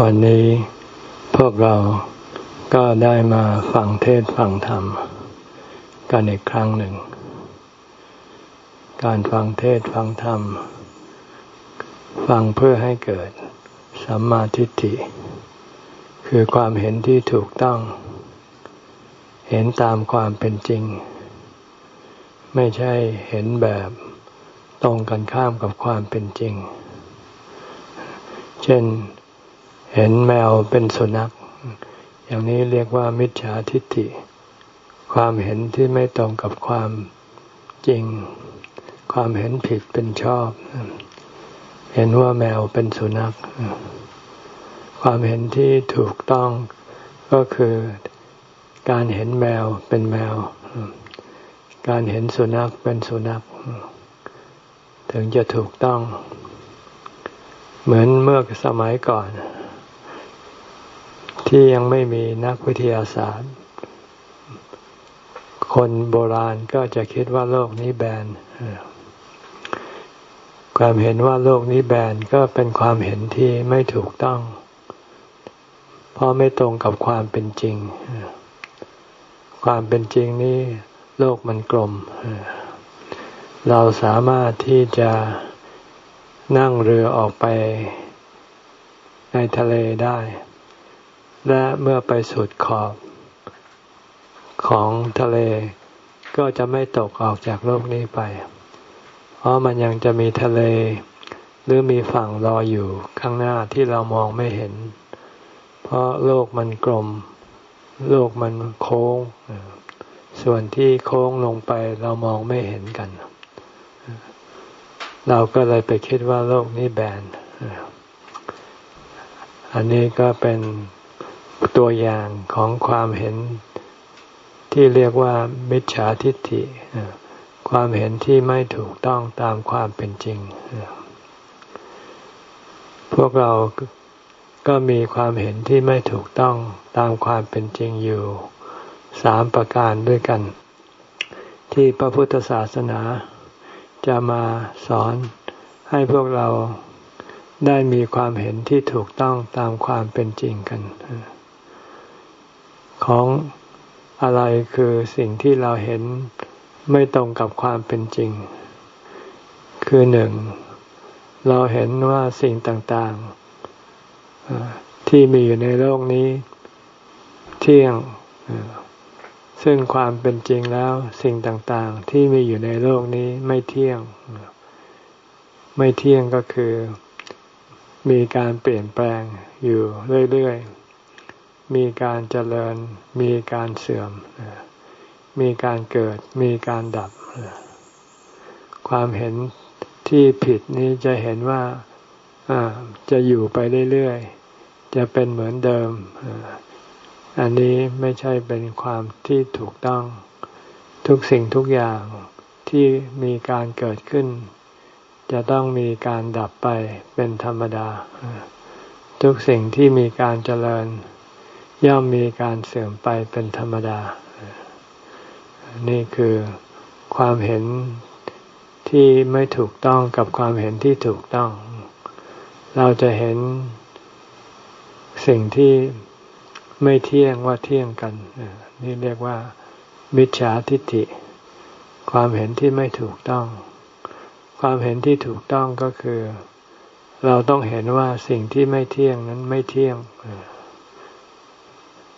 วันนี้พวกเราก็ได้มาฟังเทศฟังธรรม กันอีกครั้งหนึ่ง การฟังเทศฟังธรรม ฟังเพื่อให้เกิดสัมมาทิฏฐิ คือความเห็นที่ถูกต้อง เห็นตามความเป็นจริง ไม่ใช่เห็นแบบตรงกันข้ามกับความเป็นจริง เช่น เห็นแมวเป็นสุนัข อย่างนี้เรียกว่ามิจฉาทิฏฐิ ความเห็นที่ไม่ตรงกับความจริง ความเห็นผิดเป็นชอบ เห็นว่าแมวเป็นสุนัข ความเห็นที่ถูกต้องก็คือการเห็นแมวเป็นแมว การเห็นสุนัขเป็นสุนัข ถึงจะถูกต้อง เหมือนเมื่อสมัยก่อน ที่ยังไม่มีนักวิทยาศาสตร์ คนโบราณก็จะคิดว่าโลกนี้แบนความเห็นว่าโลกนี้แบนก็เป็นความเห็นที่ไม่ถูกต้อง เพราะไม่ตรงกับความเป็นจริง ความเป็นจริงนี้โลกมันกลม เราสามารถที่จะนั่งเรือออกไปในทะเลได้ และเมื่อไปสุดขอบของทะเล ก็จะไม่ตกออกจากโลกนี้ไป เพราะมันยังจะมีทะเล หรือมีฝั่งรออยู่ข้างหน้าที่เรามองไม่เห็น เพราะโลกมันกลม โลกมันโค้ง ส่วนที่โค้งลงไปเรามองไม่เห็นกัน เราก็เลยไปคิดว่าโลกนี้แบนอันนี้ก็เป็น ตัวอย่างของความเห็นที่เรียกว่ามิจฉาทิฏฐิ ความเห็นที่ไม่ถูกต้องตามความเป็นจริง พวกเราก็มีความเห็นที่ไม่ถูกต้องตามความเป็นจริงอยู่สามประการด้วยกัน ที่พระพุทธศาสนา จะมาสอนให้พวกเราได้มีความเห็นที่ถูกต้องตามความเป็นจริงกัน ของอะไรคือสิ่งที่เราเห็นไม่ตรงกับความเป็นจริง คือหนึ่ง เราเห็นว่าสิ่งต่างๆ ที่มีอยู่ในโลกนี้ เที่ยง ซึ่งความเป็นจริงแล้ว สิ่งต่างๆ ที่มีอยู่ในโลกนี้ไม่เที่ยง ไม่เที่ยงก็คือมีการเปลี่ยนแปลงอยู่เรื่อย ๆ มีการเจริญ มีการเสื่อม มีการเกิด มีการดับ ความเห็นที่ผิดนี้จะเห็นว่าจะอยู่ไปเรื่อยๆ จะเป็นเหมือนเดิม อันนี้ไม่ใช่เป็นความที่ถูกต้อง ทุกสิ่งทุกอย่างที่มีการเกิดขึ้น จะต้องมีการดับไปเป็นธรรมดา ทุกสิ่งที่มีการเจริญ ย่อมมีการเสื่อมไปเป็นธรรมดา นี่คือความเห็นที่ไม่ถูกต้องกับความเห็นที่ถูกต้อง เราจะเห็นสิ่งที่ไม่เที่ยงว่าเที่ยงกัน นี่เรียกว่า มิจฉาทิฏฐิ ความเห็นที่ไม่ถูกต้อง ความเห็นที่ถูกต้องก็คือ เราต้องเห็นว่าสิ่งที่ไม่เที่ยงนั้นไม่เที่ยง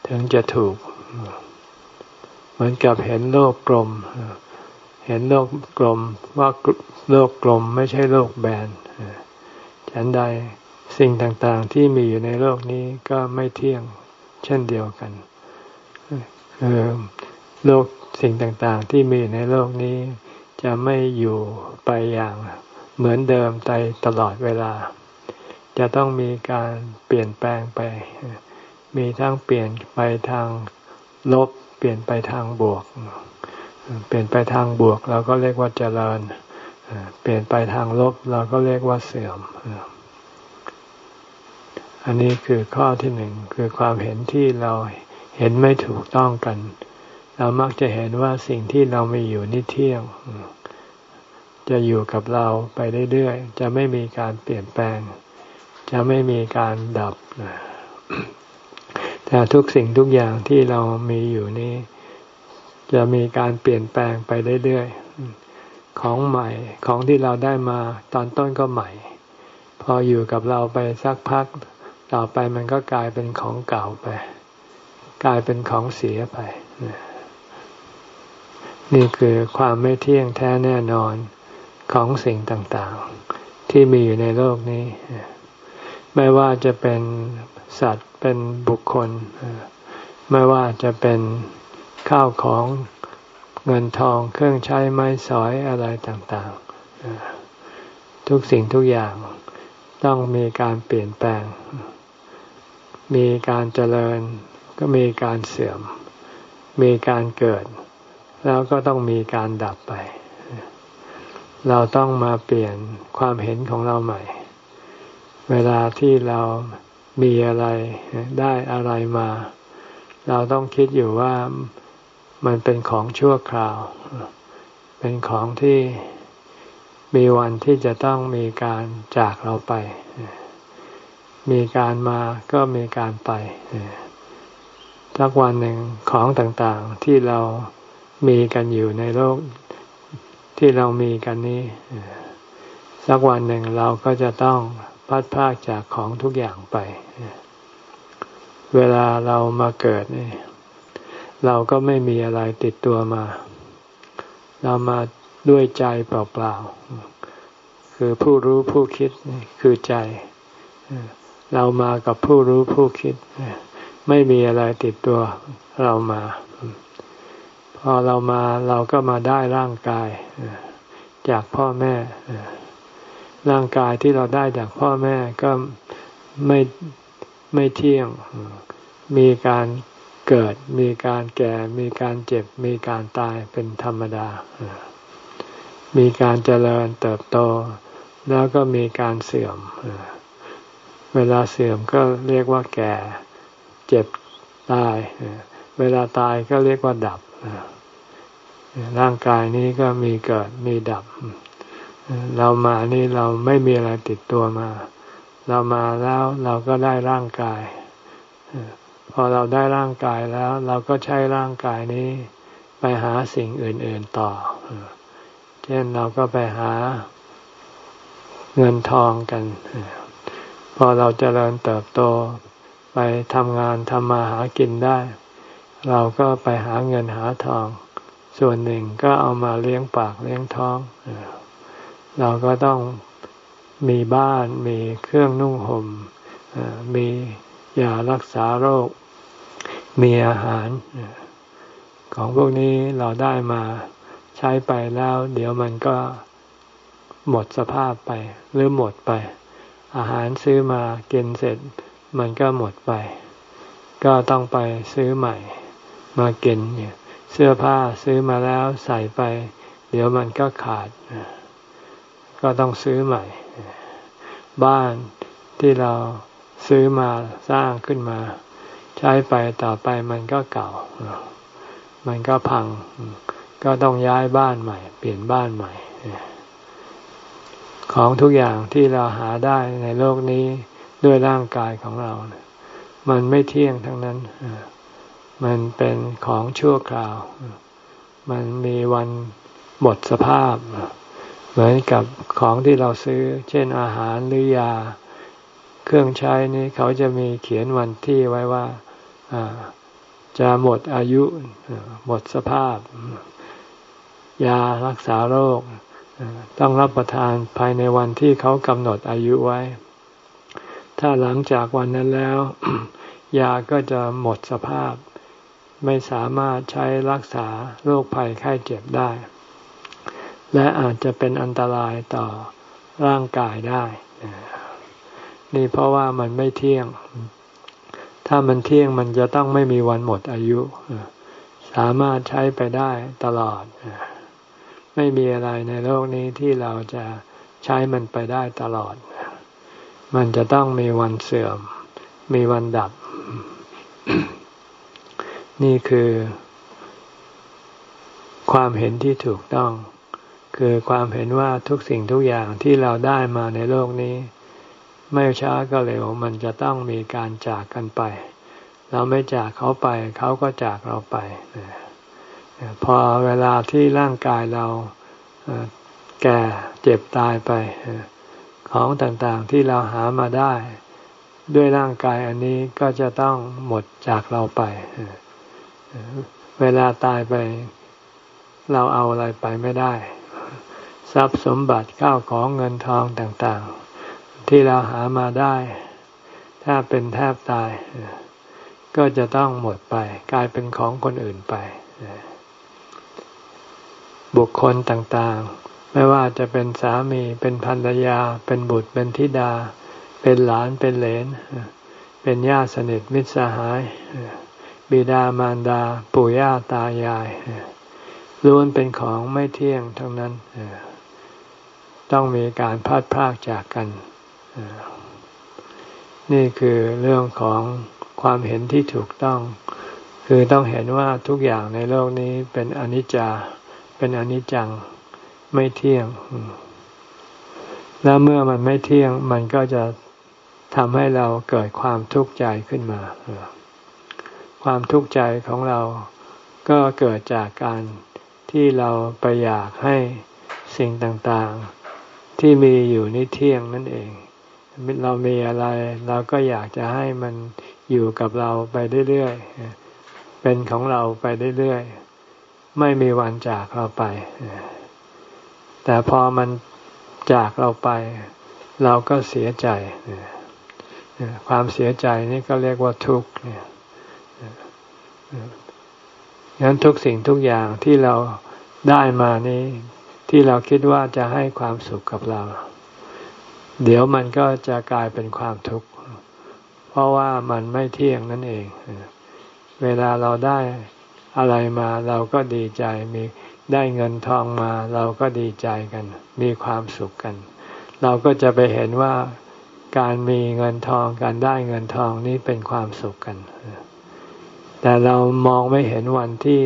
ถึงจะถูก เหมือนกับเห็นโลกกลม เห็นโลกกลมว่าโลกกลมไม่ใช่โลกแบนฉันใดสิ่งต่างๆที่มีอยู่ในโลกนี้ก็ไม่เที่ยงเช่นเดียวกันโลกสิ่งต่างๆที่มีในโลกนี้ จะไม่อยู่ไปอย่างเหมือนเดิมไปตลอดเวลา จะต้องมีการเปลี่ยนแปลงไป มีทั้งเปลี่ยนไปทางลบ เปลี่ยนไปทางบวก เปลี่ยนไปทางบวกเราก็เรียกว่าเจริญ เปลี่ยนไปทางลบเราก็เรียกว่าเสื่อม อันนี้คือข้อที่หนึ่งคือความเห็นที่เราเห็นไม่ถูกต้องกัน เรามักจะเห็นว่าสิ่งที่เราไม่อยู่นี่เที่ยง จะอยู่กับเราไปเรื่อยๆ จะไม่มีการเปลี่ยนแปลง จะไม่มีการดับ ทุกสิ่งทุกอย่างที่เรามีอยู่นี้ จะมีการเปลี่ยนแปลงไปเรื่อยๆของใหม่ของที่เราได้มาตอนต้นก็ใหม่ พออยู่กับเราไปสักพัก ต่อไปมันก็กลายเป็นของเก่าไป กลายเป็นของเสียไป นี่คือความไม่เที่ยงแท้แน่นอนของสิ่งต่างๆ ที่มีอยู่ในโลกนี้ ไม่ว่าจะเป็นสัตว์เป็นบุคคล ไม่ว่าจะเป็นข้าวของเงินทองเครื่องใช้ไม้สอยอะไรต่างๆ ทุกสิ่งทุกอย่างต้องมีการเปลี่ยนแปลง มีการเจริญก็มีการเสื่อม มีการเกิด แล้วก็ต้องมีการดับไป เราต้องมาเปลี่ยนความเห็นของเราใหม่ เวลาที่เรามีอะไรได้อะไรมา เราต้องคิดอยู่ว่ามันเป็นของชั่วคราว เป็นของที่มีวันที่จะต้องมีการจากเราไป มีการมาก็มีการไปสักวันหนึ่งของต่างๆที่เรามีกันอยู่ในโลกที่เรามีกันนี้ สักวันหนึ่งเราก็จะต้อง พัดพากจากของทุกอย่างไป เวลาเรามาเกิดนี่เราก็ไม่มีอะไรติดตัวมา เรามาด้วยใจเปล่าๆ คือผู้รู้ผู้คิดคือใจ เรามากับผู้รู้ผู้คิด ไม่มีอะไรติดตัวเรามา พอเรามาเราก็มาได้ร่างกาย จากพ่อแม่ ร่างกายที่เราได้จากพ่อแม่ก็ไม่ไม่เที่ยง มีการเกิด มีการแก่ มีการเจ็บ มีการตายเป็นธรรมดา มีการเจริญเติบโต แล้วก็มีการเสื่อม เวลาเสื่อมก็เรียกว่าแก่ เจ็บ ตาย เวลาตายก็เรียกว่าดับ ร่างกายนี้ก็มีเกิด มีดับ เรามานี่เราไม่มีอะไรติดตัวมา เรามาแล้วเราก็ได้ร่างกาย พอเราได้ร่างกายแล้ว เราก็ใช้ร่างกายนี้ไปหาสิ่งอื่น ๆต่อ เช่นเราก็ไปหาเงินทองกัน พอเราจเจริญเติบโตไปทำงานทำมาหากินได้ เราก็ไปหาเงินหาทอง ส่วนหนึ่งก็เอามาเลี้ยงปากเลี้ยงท้อง เราก็ต้องมีบ้านมีเครื่องนุ่งหม่มมียารักษาโรค มีอาหาร ของพวกนี้เราได้มาใช้ไปแล้ว เดี๋ยวมันก็หมดสภาพไป หรือหมดไป อาหารซื้อมากินเสร็จ มันก็หมดไป ก็ต้องไปซื้อใหม่ มากินเนี่ยเสื้อผ้าซื้อมาแล้วใส่ไป เดี๋ยวมันก็ขาด ก็ต้องซื้อใหม่ บ้านที่เราซื้อมาสร้างขึ้นมา ใช้ไปต่อไปมันก็เก่า มันก็พัง ก็ต้องย้ายบ้านใหม่ เปลี่ยนบ้านใหม่ ของทุกอย่างที่เราหาได้ในโลกนี้ด้วยร่างกายของเรา มันไม่เที่ยงทั้งนั้น มันเป็นของชั่วคราว มันมีวันหมดสภาพ เหมือนกับของที่เราซื้อ เช่นอาหารหรือยา เครื่องใช้นี่เขาจะมีเขียนวันที่ไว้ว่าจะหมดอายุหมดสภาพ ยารักษาโรค ต้องรับประทานภายในวันที่เขากำหนดอายุไว้ ถ้าหลังจากวันนั้นแล้ว ยาก็จะหมดสภาพ ไม่สามารถใช้รักษาโรคภัยไข้เจ็บได้ และอาจจะเป็นอันตรายต่อร่างกายได้ นี่เพราะว่ามันไม่เที่ยง ถ้ามันเที่ยงมันจะต้องไม่มีวันหมดอายุ สามารถใช้ไปได้ตลอด ไม่มีอะไรในโลกนี้ที่เราจะใช้มันไปได้ตลอด มันจะต้องมีวันเสื่อม มีวันดับ นี่คือความเห็นที่ถูกต้อง คือความเห็นว่าทุกสิ่งทุกอย่างที่เราได้มาในโลกนี้ ไม่ช้าก็เร็วมันจะต้องมีการจากกันไป เราไม่จากเขาไป เขาก็จากเราไป พอเวลาที่ร่างกายเราแก่เจ็บตายไป ของต่างๆที่เราหามาได้ ด้วยร่างกายอันนี้ก็จะต้องหมดจากเราไป เวลาตายไป เราเอาอะไรไปไม่ได้ ทรัพย์สมบัติข้าวของเงินทองต่างๆ ที่เราหามาได้ ถ้าเป็นแทบตาย ก็จะต้องหมดไป กลายเป็นของคนอื่นไป บุคคลต่างๆ ไม่ว่าจะเป็นสามีเป็นภรรยา เป็นบุตรเป็นธิดา เป็นหลานเป็นเหลน เป็นญาติสนิทมิตรสหาย บิดามารดา ปู่ย่าตายายล้วนเป็นของไม่เที่ยงทั้งนั้น ต้องมีการพัดพลากจากกัน นี่คือเรื่องของความเห็นที่ถูกต้อง คือต้องเห็นว่าทุกอย่างในโลกนี้เป็นอนิจจา เป็นอนิจจัง ไม่เที่ยง แล้วเมื่อมันไม่เที่ยง มันก็จะทำให้เราเกิดความทุกข์ใจขึ้นมา ความทุกข์ใจของเราก็เกิดจากการที่เราไปอยากให้สิ่งต่างๆ ที่มีอยู่นี่เที่ยงนั่นเอง เรามีอะไร เราก็อยากจะให้มันอยู่กับเราไปเรื่อยๆ เป็นของเราไปเรื่อยๆ ไม่มีวันจากเราไป แต่พอมันจากเราไป เราก็เสียใจ ความเสียใจนี่ก็เรียกว่าทุกข์งั้นทุกสิ่งทุกอย่างที่เราได้มานี้ ที่เราคิดว่าจะให้ความสุขกับเรา เดี๋ยวมันก็จะกลายเป็นความทุกข์ เพราะว่ามันไม่เที่ยงนั่นเอง เวลาเราได้อะไรมาเราก็ดีใจมีได้เงินทองมาเราก็ดีใจกัน มีความสุขกัน เราก็จะไปเห็นว่าการมีเงินทองการได้เงินทองนี้เป็นความสุขกัน แต่เรามองไม่เห็นวันที่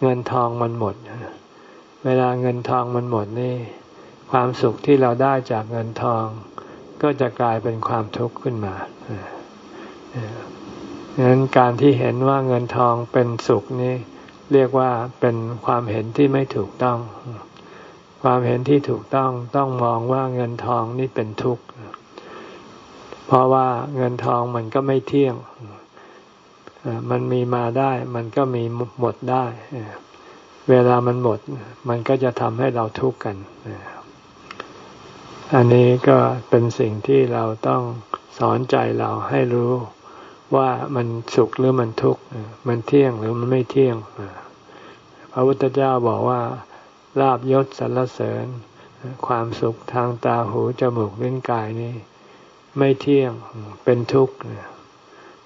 เงินทองมันหมด เวลาเงินทองมันหมดนี่ความสุขที่เราได้จากเงินทอง ก็จะกลายเป็นความทุกข์ขึ้นมาดังนั้นการที่เห็นว่าเงินทองเป็นสุขนี้เรียกว่าเป็นความเห็นที่ไม่ถูกต้อง ความเห็นที่ถูกต้องต้องมองว่าเงินทองนี่เป็นทุกข์ เพราะว่าเงินทองมันก็ไม่เที่ยง มันมีมาได้ มันก็มีหมดได้ เวลามันหมด มันก็จะทำให้เราทุกข์กัน อันนี้ก็เป็นสิ่งที่เราต้องสอนใจเราให้รู้ว่ามันสุขหรือมันทุกข์ มันเที่ยงหรือมันไม่เที่ยง พระพุทธเจ้าบอกว่าลาบยศสรรเสริญ ความสุขทางตาหูจมูกลิ้นกายนี้ ไม่เที่ยงเป็นทุกข์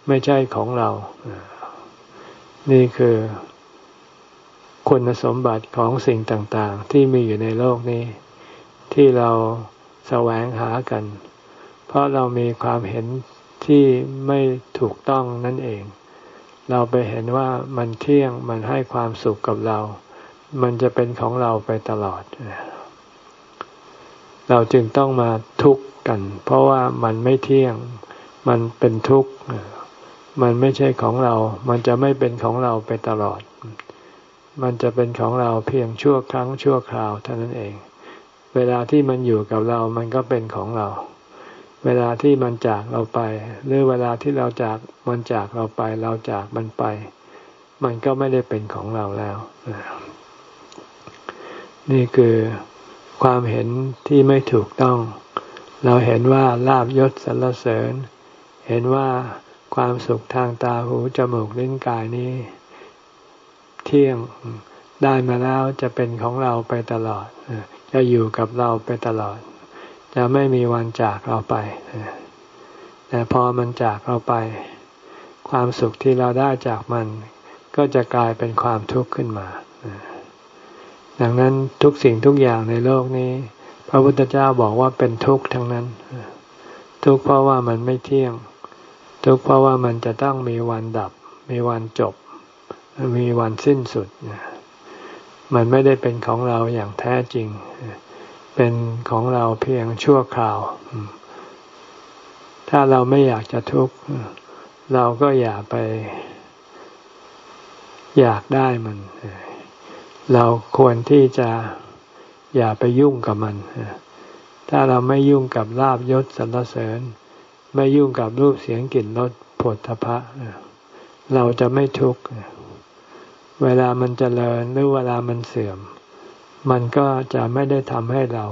ไม่ใช่ของเรา นี่คือ คุณสมบัติของสิ่งต่างๆ ที่มีอยู่ในโลกนี้ ที่เราแสวงหากัน เพราะเรามีความเห็นที่ไม่ถูกต้องนั่นเอง เราไปเห็นว่ามันเที่ยงมันให้ความสุขกับเรา มันจะเป็นของเราไปตลอด เราจึงต้องมาทุกข์กัน เพราะว่ามันไม่เที่ยงมันเป็นทุกข์มันไม่ใช่ของเรา มันจะไม่เป็นของเราไปตลอด มันจะเป็นของเราเพียงชั่วครั้งชั่วคราวเท่านั้นเอง เวลาที่มันอยู่กับเรามันก็เป็นของเรา เวลาที่มันจากเราไป หรือเวลาที่เราจากมันจากเราไป เราจากมันไป มันก็ไม่ได้เป็นของเราแล้ว นี่คือความเห็นที่ไม่ถูกต้อง เราเห็นว่าลาบยศสรรเสริญ เห็นว่าความสุขทางตาหูจมูกลิ้นกายนี้ เที่ยงได้มาแล้วจะเป็นของเราไปตลอด จะอยู่กับเราไปตลอด จะไม่มีวันจากเราไป แต่พอมันจากเราไป ความสุขที่เราได้จากมัน ก็จะกลายเป็นความทุกข์ขึ้นมา ดังนั้นทุกสิ่งทุกอย่างในโลกนี้ พระพุทธเจ้าบอกว่าเป็นทุกข์ทั้งนั้น ทุกข์เพราะว่ามันไม่เที่ยง ทุกข์เพราะว่ามันจะต้องมีวันดับ มีวันจบ มีวันสิ้นสุด มันไม่ได้เป็นของเราอย่างแท้จริง เป็นของเราเพียงชั่วคราว ถ้าเราไม่อยากจะทุกข์ เราก็อย่าไป อยากได้มัน เราควรที่จะอย่าไปยุ่งกับมัน ถ้าเราไม่ยุ่งกับลาบยศสรรเสริญ ไม่ยุ่งกับรูปเสียงกลิ่นรสผลทพะเราจะไม่ทุกข์ เวลามันจเจริญหรือเวลามันเสื่อม มันก็จะไม่ได้ทำให้เรา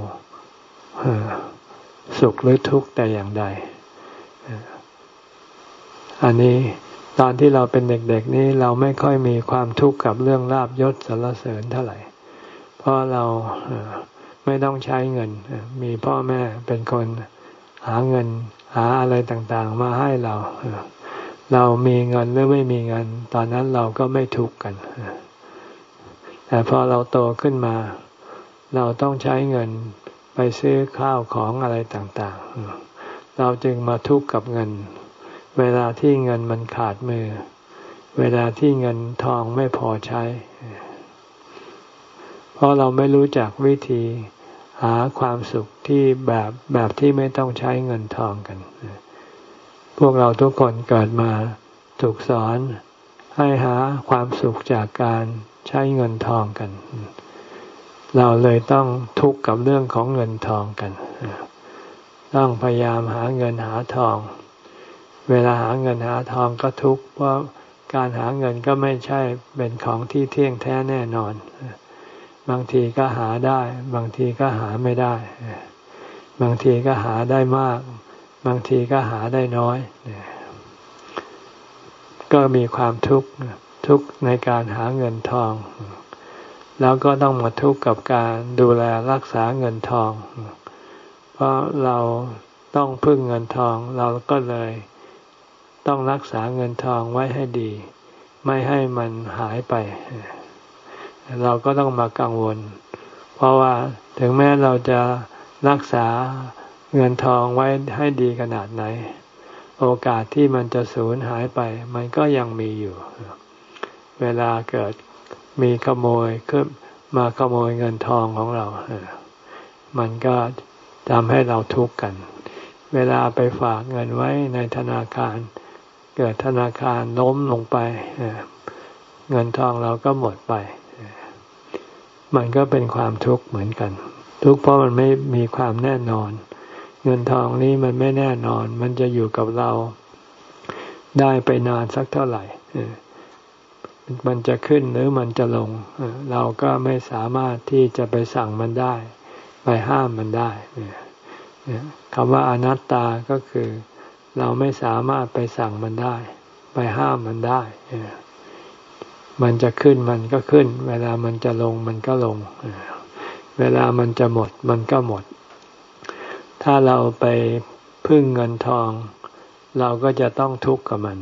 สุขหรือทุกข์แต่อย่างใด อันนี้ตอนที่เราเป็นเด็กๆนี้เราไม่ค่อยมีความทุกข์กับเรื่องลาบยศสรรเสริญเท่าไหร่ เพราะเราไม่ต้องใช้เงิน มีพ่อแม่เป็นคนหาเงินหาอะไรต่างๆ มาให้เราเเรามีเงินหรือไม่มีเงิน ตอนนั้นเราก็ไม่ทุกข์กัน แต่พอเราโตขึ้นมา เราต้องใช้เงินไปซื้อข้าวของอะไรต่างๆ เราจึงมาทุกข์กับเงิน เวลาที่เงินมันขาดมือ เวลาที่เงินทองไม่พอใช้ เพราะเราไม่รู้จักวิธีหาความสุขที่แบบแบบที่ไม่ต้องใช้เงินทองกัน พวกเราทุกคนเกิดมาถูกสอนให้หาความสุขจากการใช้เงินทองกัน เราเลยต้องทุกข์กับเรื่องของเงินทองกัน ต้องพยายามหาเงินหาทอง เวลาหาเงินหาทองก็ทุกข์เพราะการหาเงินก็ไม่ใช่เป็นของที่เที่ยงแท้แน่นอน บางทีก็หาได้ บางทีก็หาไม่ได้ บางทีก็หาได้มาก บางทีก็หาได้น้อย ก็มีความทุกข์ทุกข์ในการหาเงินทอง แล้วก็ต้องมาทุกข์กับการดูแลรักษาเงินทอง เพราะเราต้องพึ่งเงินทอง เราก็เลยต้องรักษาเงินทองไว้ให้ดี ไม่ให้มันหายไป เราก็ต้องมากังวล เพราะว่าถึงแม้เราจะรักษา เงินทองไว้ให้ดีขนาดไหน โอกาสที่มันจะสูญหายไป มันก็ยังมีอยู่ เวลาเกิดมีขโมยขึ้นมาขโมยเงินทองของเรา มันก็ทำให้เราทุกข์กัน เวลาไปฝากเงินไว้ในธนาคาร เกิดธนาคารล้มลงไปเงินทองเราก็หมดไป มันก็เป็นความทุกข์เหมือนกัน ทุกข์เพราะมันไม่มีความแน่นอน เงินทองนี้มันไม่แน่นอน มันจะอยู่กับเราได้ไปนานสักเท่าไหร่ มันจะขึ้นหรือมันจะลง เราก็ไม่สามารถที่จะไปสั่งมันได้ ไปห้ามมันได้คำว่าอนัตตาก็คือ เราไม่สามารถไปสั่งมันได้ ไปห้ามมันได้มันจะขึ้นมันก็ขึ้น เวลามันจะลงมันก็ลง เวลามันจะหมดมันก็หมด ถ้าเราไปพึ่งเงินทอง เราก็จะต้องทุกข์กับมัน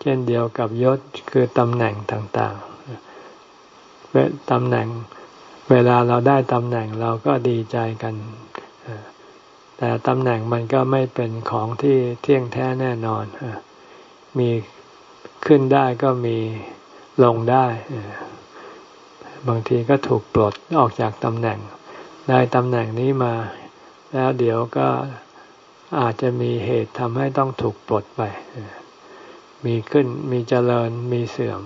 เช่นเดียวกับยศคือตำแหน่งต่างๆตำแหน่ง เวลาเราได้ตำแหน่งเราก็ดีใจกัน แต่ตำแหน่งมันก็ไม่เป็นของที่เที่ยงแท้แน่นอน มีขึ้นได้ก็มีลงได้ บางทีก็ถูกปลดออกจากตำแหน่ง ได้ตำแหน่งนี้มา แล้วเดี๋ยวก็อาจจะมีเหตุทำให้ต้องถูกปลดไป มีขึ้นมีเจริญมีเสื่อม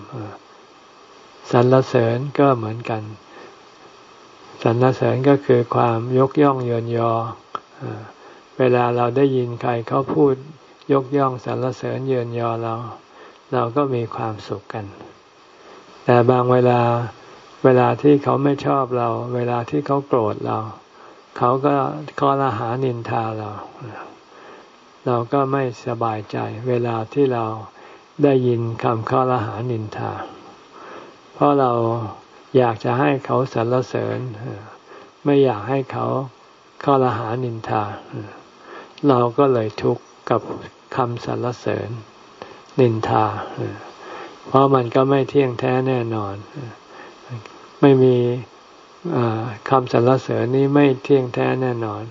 สรรเสริญก็เหมือนกันสรรเสริญก็คือความยกย่องเยินยอ เวลาเราได้ยินใครเขาพูดยกย่องสรรเสริญเยินยอเรา เราก็มีความสุขกัน แต่บางเวลา เวลาที่เขาไม่ชอบเรา เวลาที่เขาโกรธเรา เขาก็ข้อละหานินทาเรา เราก็ไม่สบายใจ เวลาที่เราได้ยินคำข้อละหานินทา เพราะเราอยากจะให้เขาสรรเสริญ ไม่อยากให้เขาข้อละหานินทา เราก็เลยทุกข์กับคำสรรเสริญนินทา เพราะมันก็ไม่เที่ยงแท้แน่นอน ไม่มีคำสรรเสริญนี้ไม่เที่ยงแท้แน่นอน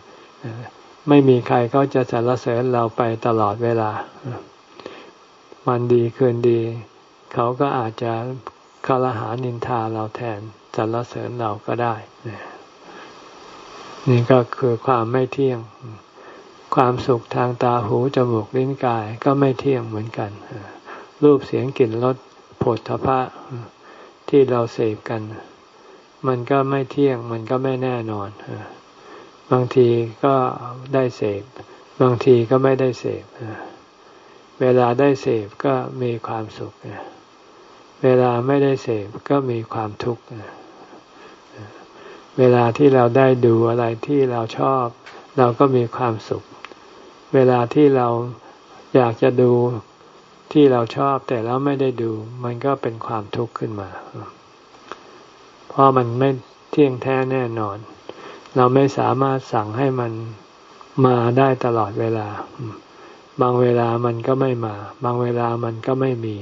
ไม่มีใครเขาจะสรรเสริญเราไปตลอดเวลามันดีคืนดี เขาก็อาจจะคารหานินทาเราแทนสรรเสริญเราก็ได้ นี่ก็คือความไม่เที่ยง ความสุขทางตาหูจมูกลิ้นกายก็ไม่เที่ยงเหมือนกัน รูปเสียงกลิ่นรสผลทพะที่เราเสพกัน มันก็ไม่เที่ยง มันก็ไม่แน่นอน บางทีก็ได้เสพ บางทีก็ไม่ได้เสพ เวลาได้เสพก็มีความสุข เวลาไม่ได้เสพก็มีความทุกข์ เวลาที่เราได้ดูอะไรที่เราชอบ เราก็มีความสุข เวลาที่เราอยากจะดูที่เราชอบแต่เราไม่ได้ดู มันก็เป็นความทุกข์ขึ้นมา ราะมันไม่เที่ยงแท้แน่นอน เราไม่สามารถสั่งให้มันมาได้ตลอดเวลา บางเวลามันก็ไม่มา บางเวลามันก็ไม่มี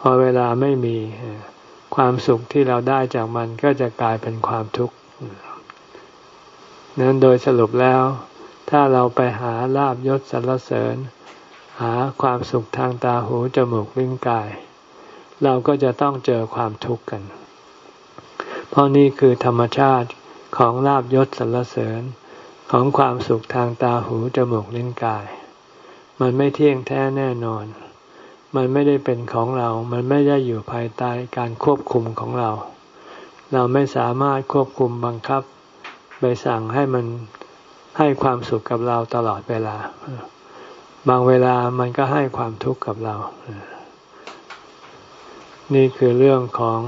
พอเวลาไม่มี ความสุขที่เราได้จากมันก็จะกลายเป็นความทุกข์นั้นโดยสรุปแล้ว ถ้าเราไปหาลาบยศสรรเสริญ หาความสุขทางตาหูจมูกลิ้นกาย เราก็จะต้องเจอความทุกข์กัน เพราะนี่คือธรรมชาติของลาบยศสรรเสริญของความสุขทางตาหูจมูกลิ้นกาย มันไม่เที่ยงแท้แน่นอน มันไม่ได้เป็นของเรา มันไม่ได้อยู่ภายใต้การควบคุมของเรา เราไม่สามารถควบคุมบังคับ ไปสั่งให้มันให้ความสุขกับเราตลอดเวลา บางเวลามันก็ให้ความทุกข์กับเรา นี่คือเรื่องของ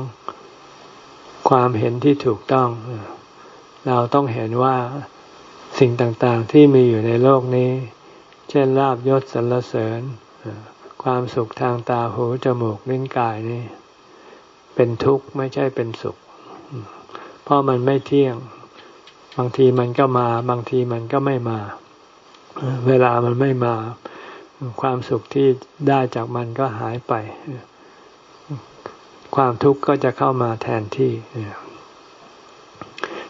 ความเห็นที่ถูกต้อง เราต้องเห็นว่าสิ่งต่างๆที่มีอยู่ในโลกนี้ เช่นลาบยศสรรเสริญ ความสุขทางตาหูจมูกลิ้นกายนี่ เป็นทุกข์ไม่ใช่เป็นสุข เพราะมันไม่เที่ยง บางทีมันก็มา บางทีมันก็ไม่มา เวลามันไม่มา ความสุขที่ได้จากมันก็หายไป ความทุกข์ก็จะเข้ามาแทนที่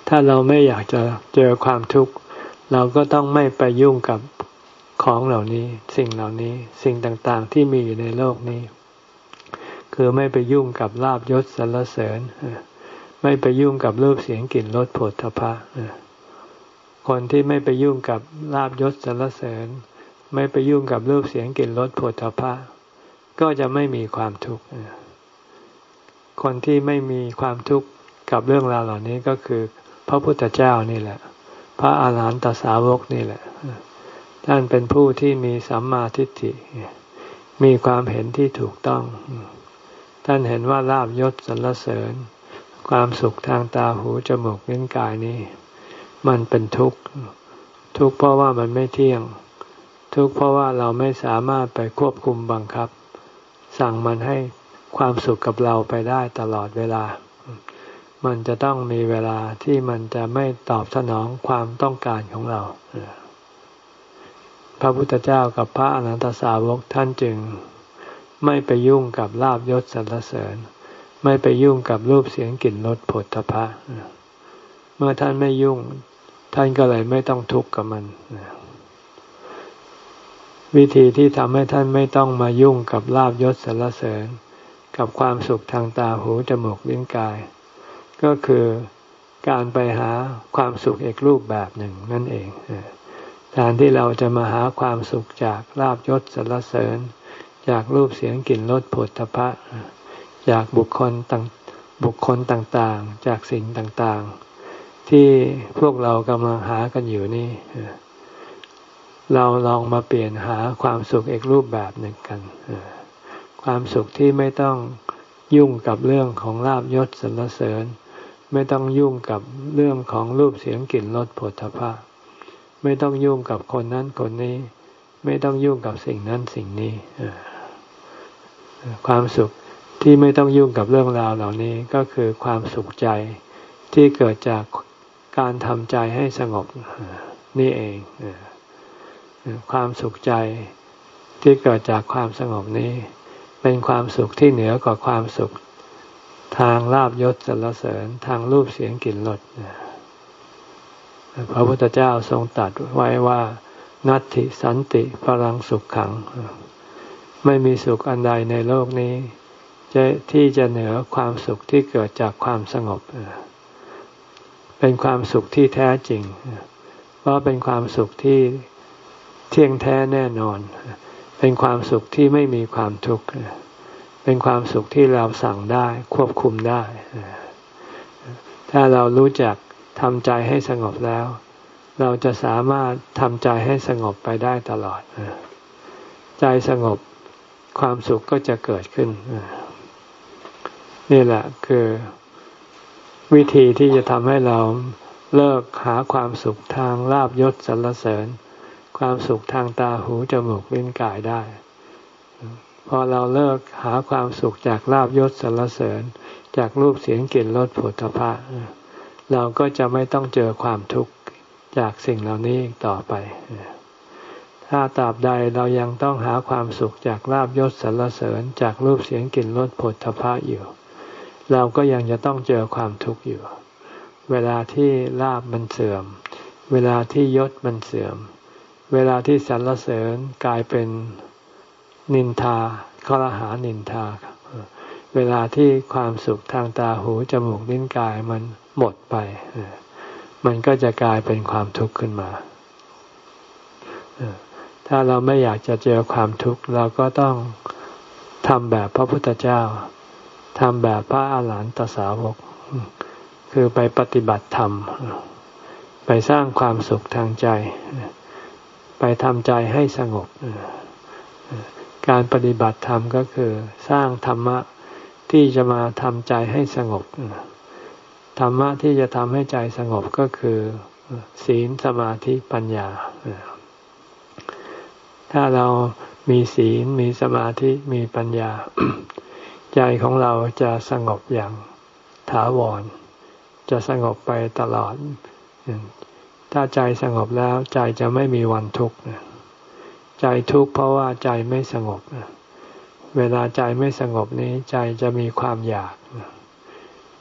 ถ้าเราไม่อยากจะเจอความทุกข์เราก็ต้องไม่ไปยุ่งกับของเหล่านี้ สิ่งเหล่านี้สิ่งต่างๆที่มีอยู่ในโลกนี้ คือไม่ไปยุ่งกับลาบยศสรรเสริญ ไม่ไปยุ่งกับรูปเสียงกลิ่นรสผลทพะคนที่ไม่ไปยุ่งกับลาบยศสรรเสริญ ไม่ไปยุ่งกับรูปเสียงกลิ่นรสผลพะก็จะไม่มีความทุกข์ คนที่ไม่มีความทุกข์กับเรื่องราวเหล่านี้ก็คือ พระพุทธเจ้านี่แหละ พระอาหารหันตสาวกนี่แหละ ท่านเป็นผู้ที่มีสัมมาทิฏฐิ มีความเห็นที่ถูกต้อง ท่านเห็นว่าลาบยศสรรเสริญ ความสุขทางตาหูจมูกลิ้นกายนี้ มันเป็นทุกข์ ทุกข์เพราะว่ามันไม่เที่ยง ทุกข์เพราะว่าเราไม่สามารถไปควบคุมบังคับ สั่งมันให้ ความสุขกับเราไปได้ตลอดเวลา มันจะต้องมีเวลาที่มันจะไม่ตอบสนองความต้องการของเรา พระพุทธเจ้ากับพระอนันตสาวกท่านจึงไม่ไปยุ่งกับลาบยศสรรเสริญ ไม่ไปยุ่งกับรูปเสียงกลิ่นรสผลตภะเมื่อท่านไม่ยุ่ง ท่านก็เลยไม่ต้องทุกข์กับมันวิธีที่ทำให้ท่านไม่ต้องมายุ่งกับลาบยศสรรเสริญ กับความสุขทางตาหูจมูกลิ้นกาย ก็คือการไปหาความสุขอีกรูปแบบหนึ่งนั่นเองแทนที่เราจะมาหาความสุขจากลาบยศสรรเสริญ จากรูปเสียงกลิ่นรสผลตภะจากบุคคลต่างบุคคลต่างๆ จากสิ่งต่างๆ ที่พวกเรากำลังหากันอยู่นี่ เราลองมาเปลี่ยนหาความสุขอีกรูปแบบหนึ่งกัน ความสุขที่ไม่ต้องยุ่งกับเรื่องของลาบยศสรรเสริญ ไม่ต้องยุ่งกับเรื่องของรูปเสียงกลิ่นรสผลพะไม่ต้องยุ่งกับคนนั้นคนนี้ ไม่ต้องยุ่งกับสิ่งนั้นสิ่งนี้ความสุขที่ไม่ต้องยุ่งกับเรื่องราวเหล่านี้ก็คือความสุขใจที่เกิดจากการทำใจให้สงบนี่เองความสุขใจที่เกิดจากความสงบนี้ เป็นความสุขที่เหนือกว่าความสุข ทางลาบยศสรรเสริญทางรูปเสียงกลิ่นรสพระพุทธเจ้าทรงตัดไว้ว่า นัตติสันติพลังสุขขัง ไม่มีสุขอันใดในโลกนี้จะที่จะเหนือความสุขที่เกิดจากความสงบ เป็นความสุขที่แท้จริง เพราะเป็นความสุขที่เที่ยงแท้แน่นอน เป็นความสุขที่ไม่มีความทุกข์ เป็นความสุขที่เราสั่งได้ควบคุมได้ ถ้าเรารู้จักทำใจให้สงบแล้ว เราจะสามารถทำใจให้สงบไปได้ตลอด ใจสงบความสุขก็จะเกิดขึ้น นี่แหละคือวิธีที่จะทำให้เราเลิกหาความสุขทางลาบยศสรรเสริญ ความสุขทางตาหูจมูกลิ้นกายได้ พอเราเลิกหาความสุขจากลาบยศสรรเสริญ จากรูปเสียงกลิ่นรสผลิภะเราก็จะไม่ต้องเจอความทุกข์จากสิ่งเหล่านี้ต่อไป ถ้าตราบใดเรายังต้องหาความสุขจากลาบยศสรรเสริญ จากรูปเสียงกลิ่นรสผลิภะอยู่ เราก็ยังจะต้องเจอความทุกข์อยู่ เวลาที่ลาบมันเสื่อม เวลาที่ยศมันเสื่อม เวลาที่สรรเสริญกลายเป็นนินทาขลหานินทา เวลาที่ความสุขทางตาหูจมูกลิ้นกายมันหมดไป มันก็จะกลายเป็นความทุกข์ขึ้นมา ถ้าเราไม่อยากจะเจอความทุกข์เราก็ต้องทำแบบพระพุทธเจ้าทำแบบพระอาหารหันตสาวก คือไปปฏิบัติธรรม ไปสร้างความสุขทางใจ ไปทำใจให้สงบ การปฏิบัติธรรมก็คือสร้างธรรมะที่จะมาทำใจให้สงบ ธรรมะที่จะทำให้ใจสงบก็คือ ศีลสมาธิปัญญา ถ้าเรามีศีลมีสมาธิมีปัญญา ใจของเราจะสงบอย่างถาวร จะสงบไปตลอด ถ้าใจสงบแล้วใจจะไม่มีวันทุกข์ใจทุกข์เพราะว่าใจไม่สงบ เวลาใจไม่สงบนี้ใจจะมีความอยาก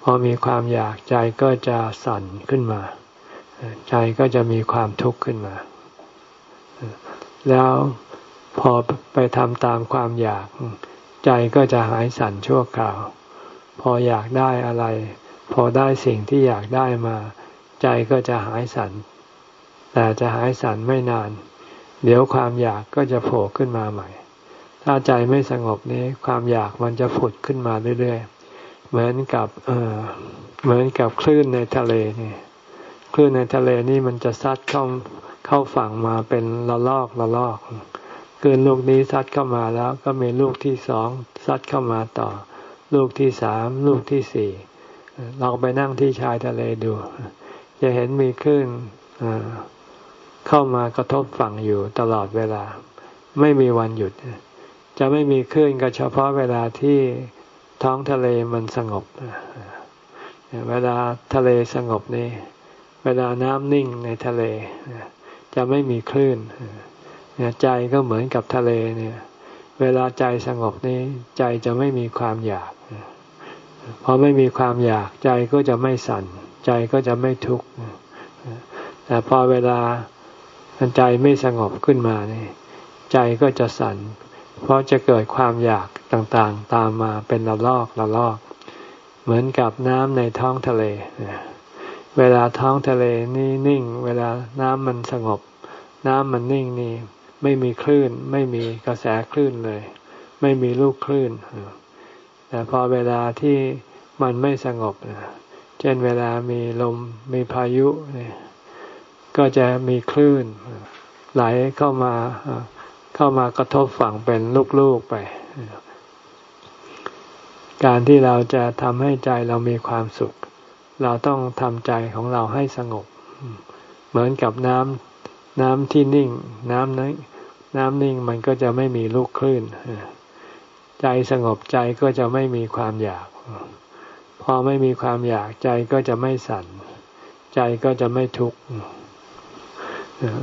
พอมีความอยากใจก็จะสั่นขึ้นมา ใจก็จะมีความทุกข์ขึ้นมา แล้วพอไปทำตามความอยาก ใจก็จะหายสั่นชั่วคราว พออยากได้อะไร พอได้สิ่งที่อยากได้มา ใจก็จะหายสั่น แต่จะหายสั่นไม่นาน เดี๋ยวความอยากก็จะโผล่ขึ้นมาใหม่ ถ้าใจไม่สงบนี้ความอยากมันจะผุดขึ้นมาเรื่อยๆ เหมือนกับเออเหมือนกับคลื่นในทะเลนี่คลื่นในทะเลนี่มันจะซัดเข้าเข้าฝั่งมาเป็นละลอกละลอกคลื่นลูกนี้ซัดเข้ามาแล้วก็มีลูกที่สองซัดเข้ามาต่อ ลูกที่สามลูกที่สี่เราไปนั่งที่ชายทะเลดู จะเห็นมีคลื่น เข้ามากระทบฝั่งอยู่ตลอดเวลา ไม่มีวันหยุด จะไม่มีคลื่นก็เฉพาะเวลาที่ท้องทะเลมันสงบ เวลาทะเลสงบนี่เวลาน้ำนิ่งในทะเล จะไม่มีคลื่นใจก็เหมือนกับทะเลเนี่ย เวลาใจสงบนี้ใจจะไม่มีความอยากพอไม่มีความอยากใจก็จะไม่สั่น ใจก็จะไม่ทุกข์แต่พอเวลา ใจไม่สงบขึ้นมานี่ใจก็จะสั่น เพราะจะเกิดความอยากต่างๆ ตามมาเป็นระลอกระลอก เหมือนกับน้ำในท้องทะเล เวลาท้องทะเลนี่นิ่ง เวลาน้ำมันสงบ น้ำมันนิ่งนี่ไม่มีคลื่น ไม่มีกระแสคลื่นเลย ไม่มีลูกคลื่น แต่พอเวลาที่มันไม่สงบเช่นเวลามีลมมีพายุเนี่ย ก็จะมีคลื่นไหลเข้ามาเข้ามากระทบฝั่งเป็นลูกๆไป การที่เราจะทำให้ใจเรามีความสุข เราต้องทำใจของเราให้สงบ เหมือนกับน้ำน้ำที่นิ่ง น้ำนั้นน้ำนิ่งมันก็จะไม่มีลูกคลื่น ใจสงบใจก็จะไม่มีความอยาก พอไม่มีความอยากใจก็จะไม่สั่น ใจก็จะไม่ทุกข์